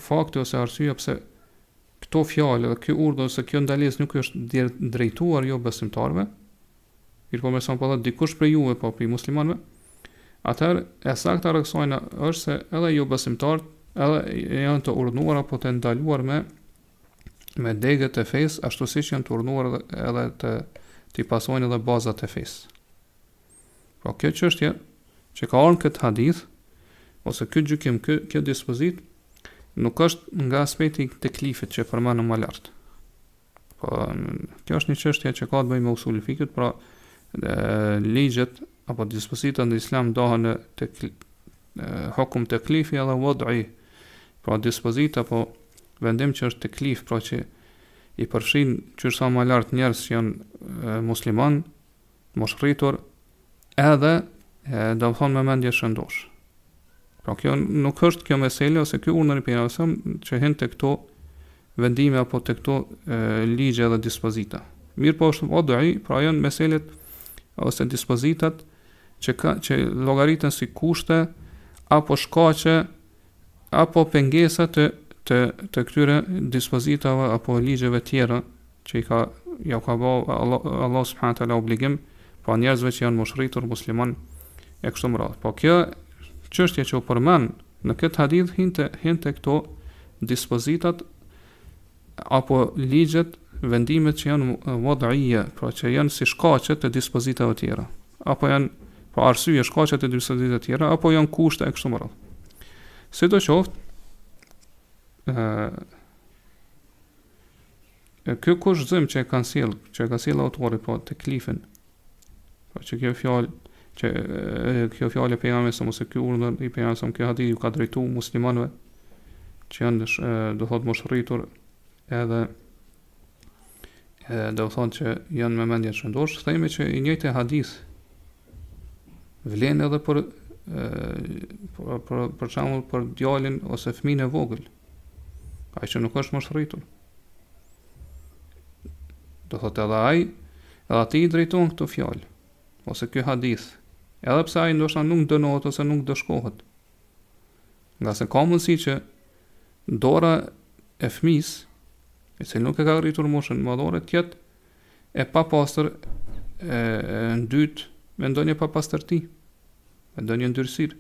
S1: fakti ose arsyeja pse këto fjalë dhe ky urdhër ose kjo ndalesë nuk u është drejtuar jobesimtarëve, mirëpo me sa po thotë dikush prej juve, po prej muslimanëve, atëherë e sakta rreth kësaj është se edhe jobesimtarët edhe janë të urdhëruar apo të ndaluar me me degët e fesë, ashtu siç janë të urdhëruar edhe t'i pasojnë edhe bazat e fesë. Pra kjo çështje që ka ardhur në këtë hadith ose ky gjykim, ky kjo dispozitë nuk është nga aspekti i teklifit që përmendëm më lart. Po kjo është një çështje që ka të bëjë me usuli fikhut, pra ligjet apo dispozitat në Islam dahen në të hukum teklifi edhe vad'i, pra dispozita apo vendim që është teklif, pra që i përfshin siç thashë më lart njerëz që janë musliman, moshërritur edhe e domethënë me mendje të shëndoshë. Pra kjo nuk është kjo mesele ose ky urdhër i pejgamberit që hyn te këto vendime apo te këto e, ligje dhe dispozita. Mirëpo është vad'i, pra janë meselet ose dispozitat që, ka, që llogariten si kushte apo shkaqe apo pengesa të të të këtyre dispozitave apo ligjeve tjera që i ka ia ka bërë Allahu subhanahu teala obligim pra njerëzve që janë moshërritur muslimanë e kështu me radhë. Po kjo çështje që u përmend në këtë hadith hin te hin te këto dispozitat apo ligjet, vendimet që janë wad'iyye, pra që janë si shkaqe të dispozitave të tjera, apo janë pra arsye shkaqe të dispozitave të tjera, apo janë kushte e kështu me radhë. Sidoqoftë, ë Kjo kushtëzim që e kanë sjell, që e ka sjell autori po të klifin, Po që kjo fjalë që kjo fjalë e pejgamberit salallahu ose ky urdhër i pejgamberit sa kjo hadith ju ka drejtu muslimanëve që janë do thot moshrritur edhe edhe do thot që janë me mendje të shëndosh themi që i njëjti hadith vlen edhe për për për shembull për djalin ose fëmijën e vogël Ai që nuk është moshrritur. Do thotë edhe ai, edhe atij i drejtohen këto fjalë ose ky hadith, edhe pse ai ndoshta nuk dënohet ose nuk ndëshkohet. Ngase ka mundësi që dora e fëmijës, i cili nuk e ka arritur moshën madhore, të jetë e papastër e, e ndytë me ndonjë papastërti, me ndonjë ndyrësirë.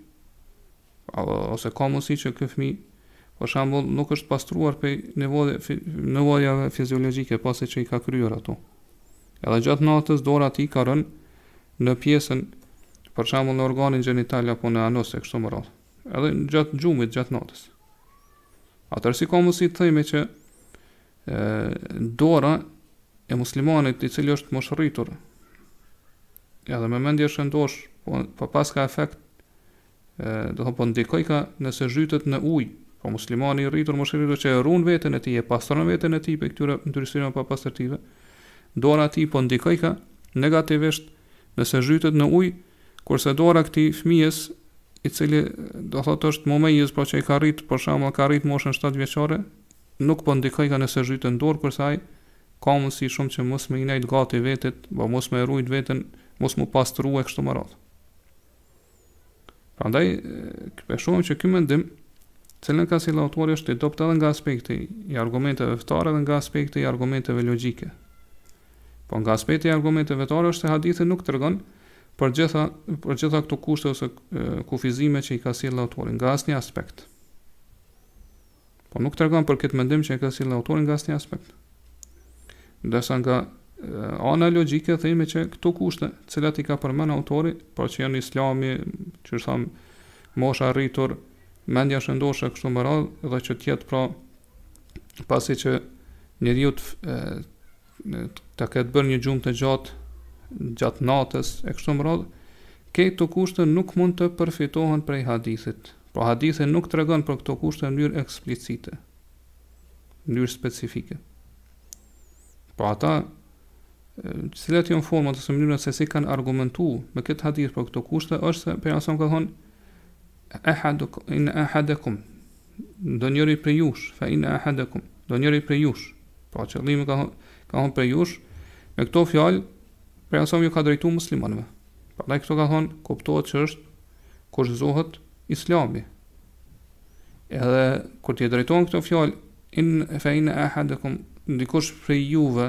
S1: ose ka mundësi që ky fëmijë për shembull nuk është pastruar prej nevoje nevojave fiziologjike pasi që i ka kryer ato. Edhe gjatë natës dora e tij ka rënë në pjesën për shembull në organin gjenital apo në anus e kështu me radhë. Edhe gjatë gjumit gjatë natës. Atëherë si ka mundësi të themi që e, dora e muslimanit i cili është moshërritur edhe me mendje të shëndosh po, po paska efekt do të thotë po ndikojka nëse zhytet në ujë, po muslimani i rritur moshrritur që e ruan veten e tij, e pastron veten e tij prej këtyre ndyrësirave papastërtive. Dora e tij po ndikojka negativisht nëse zhytet në ujë, kurse dora e këtij fëmijës i cili do thotë është mumejiz, po që i ka rrit, për shembull, ka rrit moshën 7 vjeçare, nuk po ndikojka nëse zhytet në dorë, kurse ai ka mundësi shumë që mos me i nejtë gati vetes, bo po mos me e rujt veten, mos m'u pastru e kështu me radhë. Prandaj e shohim që ky mendim, të cilin e ka sjellë autori është i dobët edhe nga aspekti i argumenteve fetare dhe nga aspekti i argumenteve logjike. Po nga aspekti i argumenteve fetare është se hadithi nuk tregon për gjitha për gjitha këto kushte ose kufizime që i ka sjellë autori nga asnjë aspekt. Po nuk tregon për këtë mendim që e ka sjellë autori nga asnjë aspekt. Ndërsa nga ana logjike themi që këto kushte, të cilat i ka përmend autori, pra që janë Islami, që është thamë mosha e rritur, mendja e shëndoshë e kështu me radhë dhe që të jetë pra pasi që njeriu të të ketë bërë një gjumë të gjatë gjatë natës e kështu me radhë, këto kushte nuk mund të përfitohen prej hadithit. Pra hadithi nuk tregon për këto kushte në mënyrë eksplicite, në mënyrë specifike. Pra ata cila është forma ose mënyra se si kanë argumentu me këtë hadith për këto kushte është se Pejgamberi alejhi selam ka thonë ahadukum inna ahadakum ndonjëri prej jush, fa inna ahadakum, ndonjëri prej jush. Pra qëllimi ka ka thon prej jush me këto fjalë Pejgamberi alejhi selam ju ka drejtu muslimanëve. Pra ndaj këto ka thon kuptohet që është kur kushtëzohet Islami. Edhe kur ti drejton këto fjalë in fa inna ahadakum dikush prej juve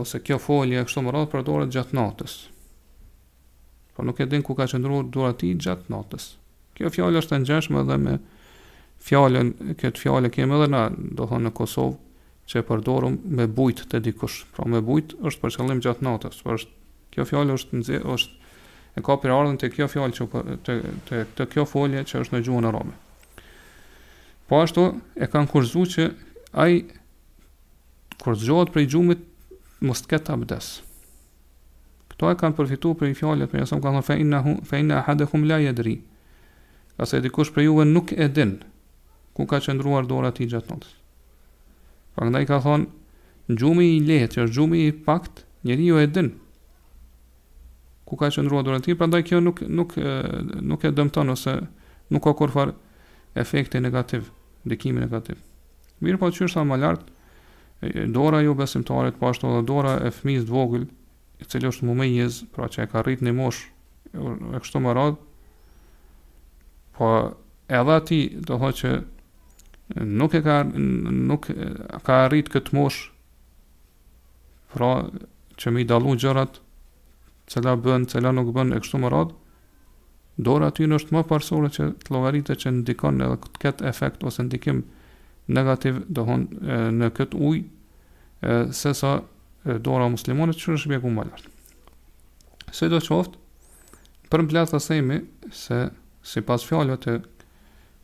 S1: ose kjo folje e kështu me radhë përdoret gjatë natës. Por nuk e din ku ka qëndruar dora e tij gjatë natës. Kjo fjalë është e ngjashme edhe me fjalën, këtë fjalë kemi edhe na, domethonë në Kosovë, që e përdorum me bujt te dikush. Pra me bujt është për qëllim gjatë natës. Pra është, kjo fjalë është nxjerr është e ka prejardhjen te kjo fjalë që te, te, te kjo folje që është në gjuhën arabe. Po ashtu e kanë kushtëzu që ai kur zgjohet prej gjumit mos të ketë abdes. Këto e kanë përfitu prej fjalëve Pejgamberi alejhi selam ka thonë fa innahu, fa inna ahadakum la jedri. Ngase dikush prej juve nuk e din ku ka qëndruar dora e tij gjatë natës. Prandaj ka thonë gjumi i lehtë, që është gjumi i pakt, njeriu e din. ku ka qëndruar dora e tij, prandaj kjo nuk nuk nuk e dëmton ose nuk ka kurfar efekti negativ, ndikimi negativ. Mirëpo qysh u tha më lart, dora e jobesimtarit, po ashtu edhe dora e fëmijës të vogël, i cili është mumejez, pra që e ka arrit një moshë, e kështu me radhë. Po edhe atij do thotë që nuk e ka nuk ka arrit këtë moshë Pra, që me i dallu gjërat, cila bën, cila nuk bën e kështu me radhë, dora e tyne është ma parësore që të llogaritet që ndikon edhe të ketë efekt ose ndikim negativ domethonë në këtë ujë, se sa dora e muslimanit që është shpjegu më lartë. Sido qoftë, përmbledhtas themi se sipas fjalëve të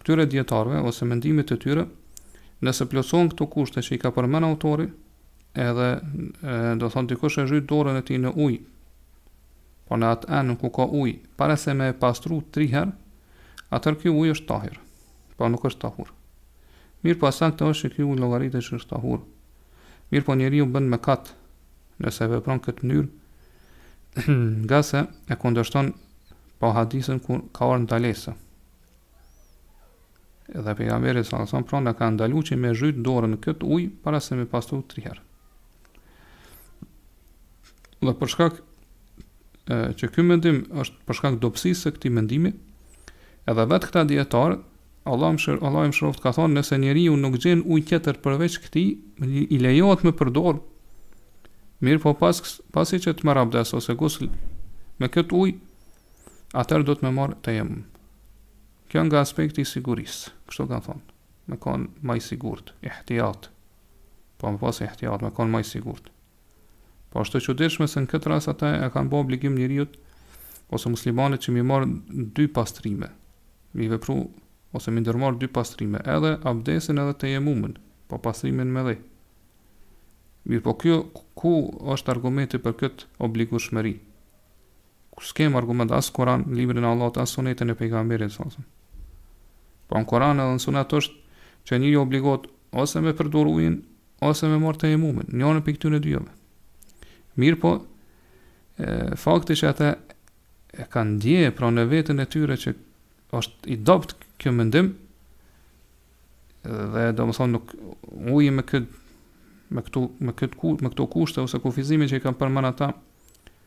S1: këtyre dijetarëve ose mendimit të tyre, nëse plotësohen këto kushte që i ka përmend autori, edhe do të thonë dikush e zhyt dorën e tij në ujë, po në atë enë ku ka ujë, para se me e pastru tri herë, atëherë kjo ujë është tahir, po nuk është tahur. Mirëpo e saktë është që kjo ujë llogaritet që është tahur. Mirëpo njeriu bën mëkat, nëse e vepron në këtë mënyrë, ngase e kundërshton hadithin ku ka ardh ndalesë. Edhe pejgamberi sa sa prandaj ka ndalu që me zhyt dorën në këtë ujë para se me e pastru tri herë. Dhe për shkak që ky mendim është për shkak dobësisë së këtij mendimi, edhe vet këta dijetarë, Allah i mëshir, Allahu i mëshiroftë, kanë thonë nëse njeriu nuk gjen ujë tjetër përveç këtij, i lejohet me përdor. Mirëpo pas pasi që të marr abdes ose gusl me këtë ujë, atëherë duhet me marr tejemum. Kjo nga aspekti i sigurisë, kështu kanë thonë, me kon më i sigurt, ihtiyat. Po më pas ihtiyat, me kon më i sigurt. Po është e çuditshme se në këtë rast ata e kanë bërë obligim njeriut ose muslimanit që mi marr dy pastrime, mi vepru ose mi ndërmarr dy pastrime, edhe abdesin edhe tejemumin, po pastrimin me dhe. Mirëpo kjo, ku është argumenti për këtë obligushmëri? Kur s'kemi argument as Kur'an, librin e Allahut as Sunetin e pejgamberit sa. Po në Kur'an edhe në Sunet është që njëri obligohet ose me përdor ujin ose me marr tejemumin, njërin prej këtyre dyjave. Mirëpo, e, fakti që ata e kanë ndje pra në vetën e tyre që është i dobët ky mendim dhe domethonë nuk ujë me këtë me këtu me këtë ku me këto kushte ose kufizime që i kanë përmend ata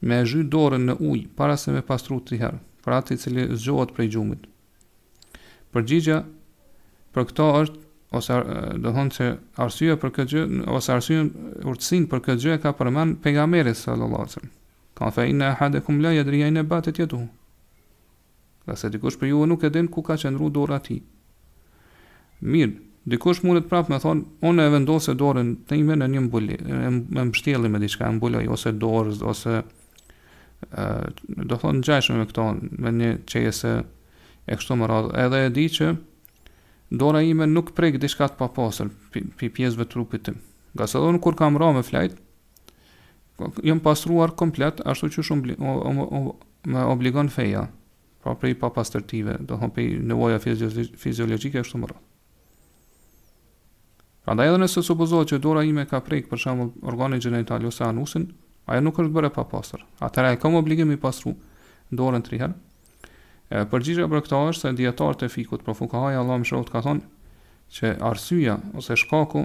S1: Me e zhyt dorën në ujë para se me e pastru tri herë, për atë i cili zgjohet prej gjumit. Përgjigja për këtë është ose do thonë se arsyeja për këtë gjë ose arsyen urtësinë për këtë gjë e ka përmend pejgamberi sallallahu alajhi wasallam. Kal fa inna ahadukum la yadri ayna batat yaduhu. Ngase dikush prej juve nuk e din ku ka qëndru dora e tij. Mirë, dikush mundet prapë me thonë, unë e vendosi dorën time në një mbulojë, e mbështjelli me diçka, e mbuloj, ose dorëz, ose do thonë ngjashme me këto, me një qese, e kështu me radhë, edhe e di që dora ime nuk prek diçka të papastër pi pjesëve të trupit tim. Ngase unë kur kam ra me fjet, Jam pastruar komplet, ashtu qysh um, um, um, me obligon feja. Pra prej papastërtive, do thonë prej nevojave fiziologjike kështu me radhë. Prandaj edhe nëse supozohet që dora ime ka prek për shembull organin gjenital ose anusin, ajo nuk është bërë e papastër. Atëherë a e kam obligim me e pastru dorën tri herë. E përgjigja për këtë është se dijetarët e fikhut, pra fukahatë Allahu i mëshiroftë kanë thonë që arsyeja ose shkaku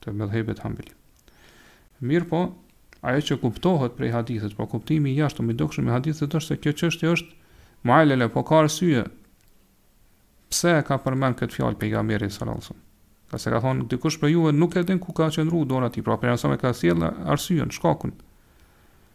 S1: të medhhebit Hanbeli. Mirëpo, ajo që kuptohet prej hadithit, po kuptimi i jashtëm i dukshëm i hadithit është se kjo çështje është muallele, po ka arsye. Pse e ka përmend këtë fjalë pejgamberi sallallahu alajhi wasallam? Ngase ka thonë dikush prej juve nuk e din ku ka qëndruar dora e tij, pra pejgamberi ka sjellë arsyen, shkakun.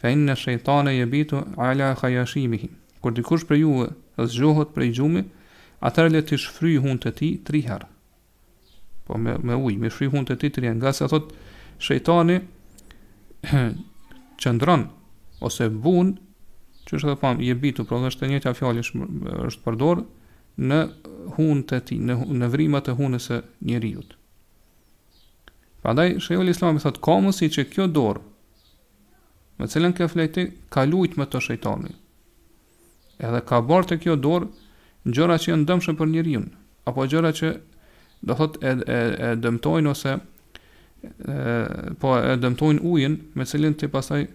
S1: Fe inne shejtane jebitu ala khajashimihi. Kur dikush prej juve zgjohet prej gjumi, atëherë le të shfryjë hundët e tij tri herë. Po me, me ujë, me shfryjë hundët e tij tri herë. Nga se thot, shejtani qëndron ose bun që është edhe pam jebitu, pra është e njëjta fjalë që është përdor në hundët e tij, në në vrimat e hundës së njeriut. Prandaj Shejhul Islam thotë ka mundësi që kjo dorë me cilën ka fjet ti, ka lujt me të shejtani. Edhe ka bërë të kjo dorë gjëra që janë të dëmshme për njeriun, apo gjëra që do thot e, e, e dëmtojnë ose e, po e dëmtojnë ujin me cilin të pasaj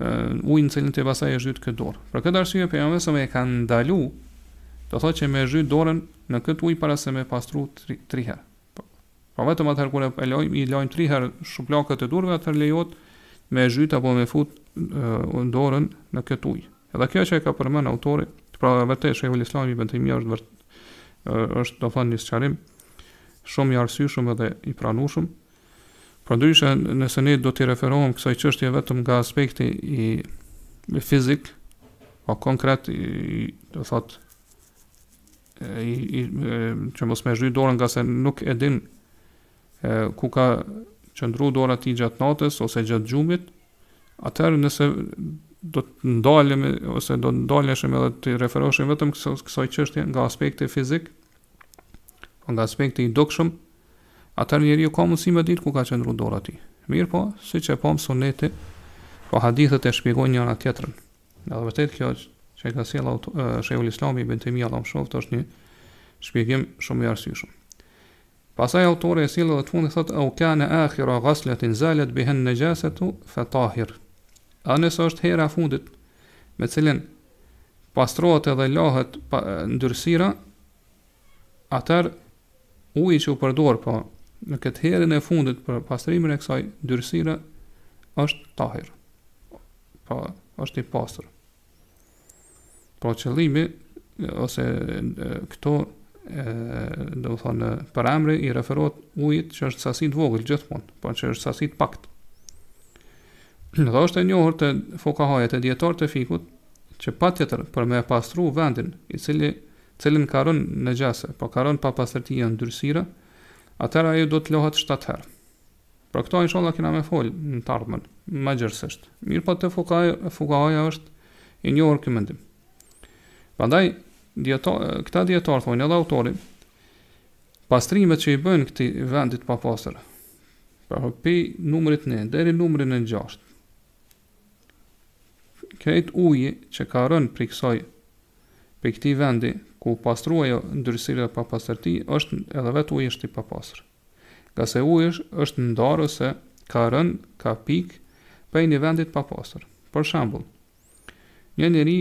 S1: ujin me cilin të pasaj e zhyt këtë dorë. Për këtë arsye pejgamberi e ka ndalu do thot që me zhyt dorën në këtë ujë para se me pastru tri, tri herë. Po vetëm atëherë kur e lajmë, i lajmë tri herë shuplakët e durëve, atëherë lejohet me e zhyt apo me fut dorën në këtë ujë. Edhe kjo që e ka përmend autori, pra vërtet Shejhul Islam Ibn Tejmija është vërt, është do thonë një sqarim shumë i arsyeshëm edhe i pranueshëm. Por ndryshe nëse ne do të referohemi kësaj çështjeje vetëm nga aspekti fizik, apo konkret i, do thotë i, i, që mos me zhyt dorën nga se nuk e din e, ku ka qëndru dora e tij gjatë natës ose gjatë gjumit, atëherë nëse do të ndalemi ose do të ndaleshim edhe të referoheshim vetëm kësaj çështjeje nga aspekti fizik, po nga aspekti i dukshëm, atëherë njeriu ka mundësi me dit ku ka qëndru dora e tij. Mirëpo, siç e pam sunetin, apo hadithet e shpjegojnë njëra tjetrën. Në të vërtetë kjo që e ka sjellë Shejhul Islami Ibn Tejmija Allahu e mëshiroftë është një shpjegim shumë i arsyeshëm. Pastaj autori e sjell edhe të fundit thotë au kana akhira ghaslatin zalat biha an-najasatu fa tahir. A nëse është hera e fundit me cilën pastrohet edhe lahet ndyrësira, Atëherë uji që u përdor pra në këtë herën e fundit për pastrimin e kësaj ndyrësire është tahir. Pra është i pastër. Pra qëllimi ose këto do të thonë prap i referohet ujit që është në sasi të vogël gjithmonë, pra që është në sasi të paktë. Edhe është e njohër te fukahatë, te dijetarët e fikhut, që patjetër për me pastru vendin, i cili cilin ka rënë nexhase, pra ka rënë papastërti e ndyrësira, atëherë ajo do të lahet shtatë herë. Për këto inshallah kena me fol në të ardhmen, më gjerësisht. Mirpo te fukahaja, fukahaja është i njohur ky mendim. Prandaj dijetarët, këta dijetarë thonë edhe autori, pastrimet që i bëjnë këtij vendi të papastër. Pra prej numrit 1 deri në numrin 6. Krejt uji që ka rënë prej kësaj, prej këtij vendi, ku u pastrua ajo ndyrësirë e papastërti, është, edhe vetë uji është i papastër. Ngase uji është, është ndarë ose ka rënë, ka pikë, prej një vendi të papastër. Për shembull, një njeri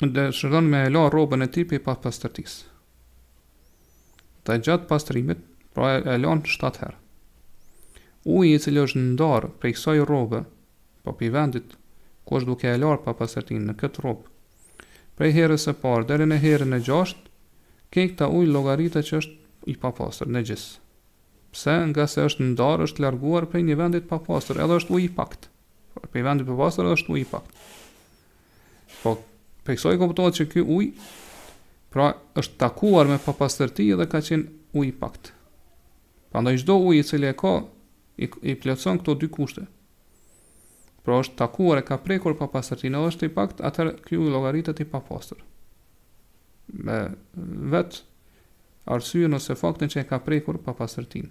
S1: dëshiron me e la rrobën e tij prej papastërtisë. Dhe gjatë pastrimit, pra e lan shtatë herë. Uji i cili është ndarë prej kësaj rrobe, po prej vendit ku është duke e larë papastërtinë në këtë rrobë, prej herës së parë deri në herën e gjashtë, krejt këta ujë llogaritet që është i papastër, nexhis. Pse? Ngase është ndarë, është larguar prej një vendi të papastër, edhe është ujë i pakët. Prej vendi të papastër edhe është ujë i pakët. Po prej kësaj kuptohet që ky ujë pra është takuar me papastërti dhe ka qenë ujë i pakët. Prandaj çdo ujë i cili e ka i, i plotëson këto dy kushte. Pra është takuar e ka prekur papastërtinë dhe është i pakët, atëherë ky ujë llogaritet i papastër. Me vetë arsyen ose faktin që e ka prekur papastërtinë.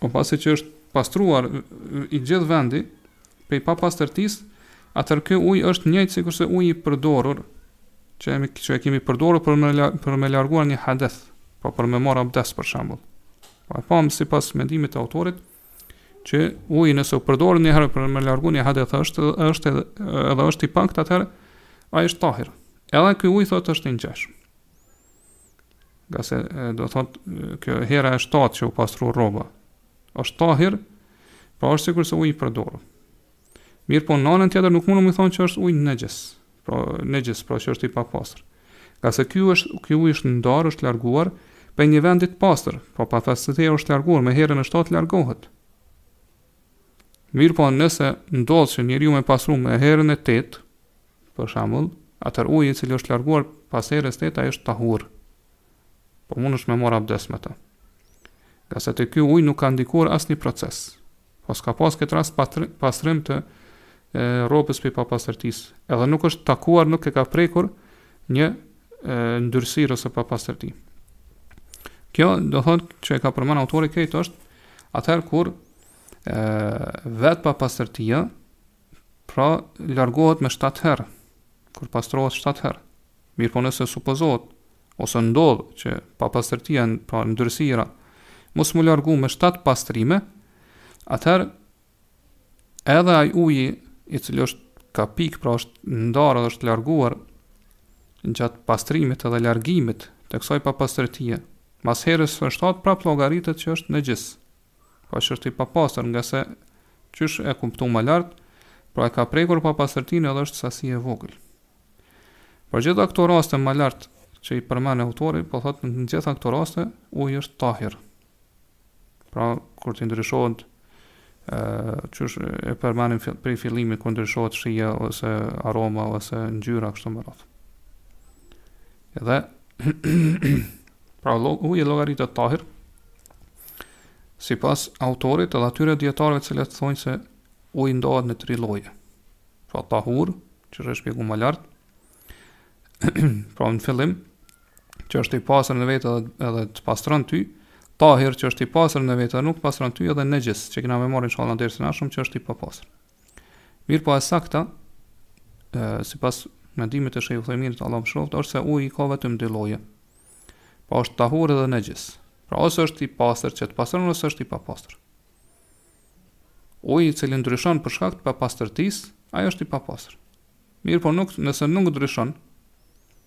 S1: Po pasi që është pastruar i gjithë vendi prej papastërtisë, atëherë ky ujë është njëjtë sikurse uji i përdorur, që e, që e kemi përdorur për me, për me larguar një hadeth, po për me marrë abdes për shembull. Po e pamë sipas mendimit të autorit, që uji nëse u përdor një herë për me largu një hadeth është, është edhe, edhe është i pakët atëherë, ai është tahir. Edhe ky ujë thotë është i njëjtë. Ngase do thotë kjo hera e shtatë që u pastru rroba. Është tahir, pra është sikurse uji i përdorur. Mirëpo në anën tjetër nuk mundemi të themi që është ujë nexhis, pra nexhis, pra që është i papastër. Ngase ky është ky ujë është ndarë, është larguar prej një vendi të pastër, pra papastërtia është larguar me herën e shtatë largohet. Mirëpo nëse ndodh që njeriu me pastru me herën e tetë, Për shembull, atëherë uji i cili është larguar pas herës së tetë, ai është tahur. Po mundesh me marrë abdes me të. Ngase te ky ujë nuk ka ndikuar asnjë proces. Po s'ka pas këtë rast pastrim të e, rrobës prej papastërtisë. Edhe nuk është takuar, nuk e ka prekur një e, ndyrësirë ose papastërti. Kjo do thotë që e ka përmend autori këtë është atëherë kur e, vetë papastërtia Pra, largohet me shtatë herë, kur pastrohet shtatë herë. Mirëpo nëse supozohet, ose ndodh që papastërtia, pra ndyrësira, mos m'u largu me shtatë pastrime, atëherë edhe ai uji i cili është ka pikë, pra është ndarë dhe është larguar gjatë pastrimit edhe largimit të kësaj papastërtie, mas herës së shtatë prap llogaritet që është nexhis. Pra që është i papastër, ngase qysh e kuptuam më lart, pra e ka prekur papastërtinë edhe është sasi e vogël. Për gjitha këto raste më lart që i përmend autori, po thotë në gjitha këto raste uji është tahir. Pra kur të ndryshohet që është e përmendëm prej fillimi kur ndryshohet shija ose aroma ose ngjyra kështu me radhë. Edhe pra uji llogaritet tahir Sipas autorit edhe atyre dijetarëve të cilët thonë se uji ndahet në tri lloje. Pra tahur, që është shpjegu më lart. pra në fillim që është i pastër në vetë edhe, edhe të pastron ty, tahir që është i pastër në vetë nuk pastron ty edhe nexhis, që kena me marrë inshallah në dersin e ardhshëm që është i papastër. Mirëpo e sakta, sipas mendimit të Shejh Uthejminit, Allahu e mëshiroftë, është se uji ka vetëm dy lloje. Pra është tahur edhe nexhis. Pra ose është i pastër që të pastron ose është i papastër. Uji i cili ndryshon për shkak të papastërtisë, ai është i papastër. Mirëpo nuk, nëse nuk ndryshon,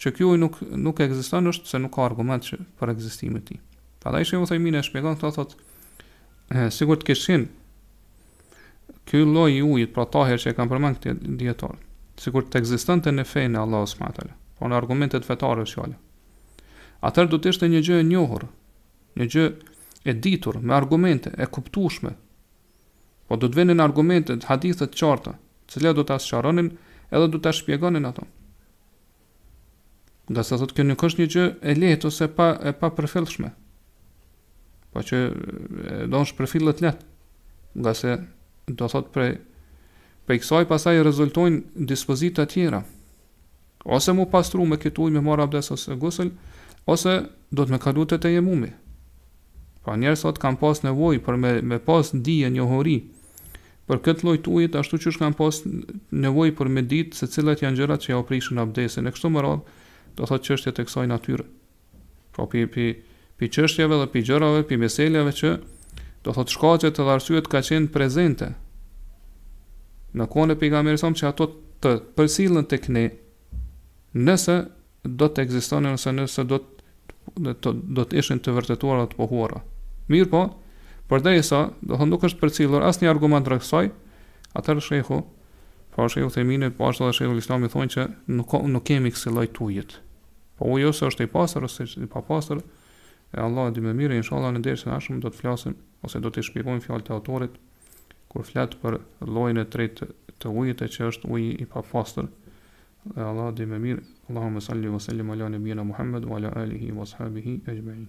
S1: që ky ujë nuk nuk ekziston është se nuk ka argument që për ekzistimin e tij. Prandaj shejh Uthejmini e shpjegon këto thotë e, sikur të ishte ky lloj i ujit, pra tahir që e kanë përmend këta dijetarë. Sikur të ekzistonte në fenë e Allahut subhanahu teala, pra në argumentet fetare është fjala. Atëherë do të ishte një gjë e njohur, një gjë e ditur me argumente e kuptueshme Po do të vinin argumentet, hadithe të qarta, të cilat do ta sqaronin edhe do ta shpjegonin atë. Ngase thotë kjo nuk është një gjë e lehtë ose pa e papërfillshme. Po që do thotë shpërfillet lehtë. Ngase do thotë prej prej kësaj pastaj rezultojnë dispozita tjera, Ose m'u pastru me këtë ujë me marrë abdes ose gusl, ose do thotë me kalu te tejemumi. Pra njerëzit thotë kanë pas nevojë për me me pas dije njohuri për këtë lloj të ujit ashtu qysh kanë pas nevojë për me ditë se cilat janë gjërat që jau prishin abdesin e kështu me radhë, do thotë çështjet e kësaj natyre. Pra pi pi pi çështjeve dhe pi gjërave, pi meseleve që do thot shkaqet dhe arsyet kanë qenë prezente në kohën e pejgamberit saqë ato të përcillen tek ne nëse do të ekzistonin ose nëse do të do të do të ishin të vërtetuara të pohuara. Mirëpo, përderisa, do thotë nuk është përcjellur asnjë argument rreth saj, atëherë shehu, pra sheh Uthejmini, po ashtu edhe shehul Islami thonë që nuk nuk kemi kësi lloj t'ujit. Po uji ose është i pastër ose është i papastër, e Allahu e di më mirë, inshallah në dersin e ardhshëm do të flasim ose do të shpjegojmë fjalët e autorit kur flet për llojin e tretë të ujit e që është uji i papastër. E Allahu e di më mirë. Allahumma salli wa sallim ala nabiyyina Muhammad wa ala alihi wa ashabihi ajma'in.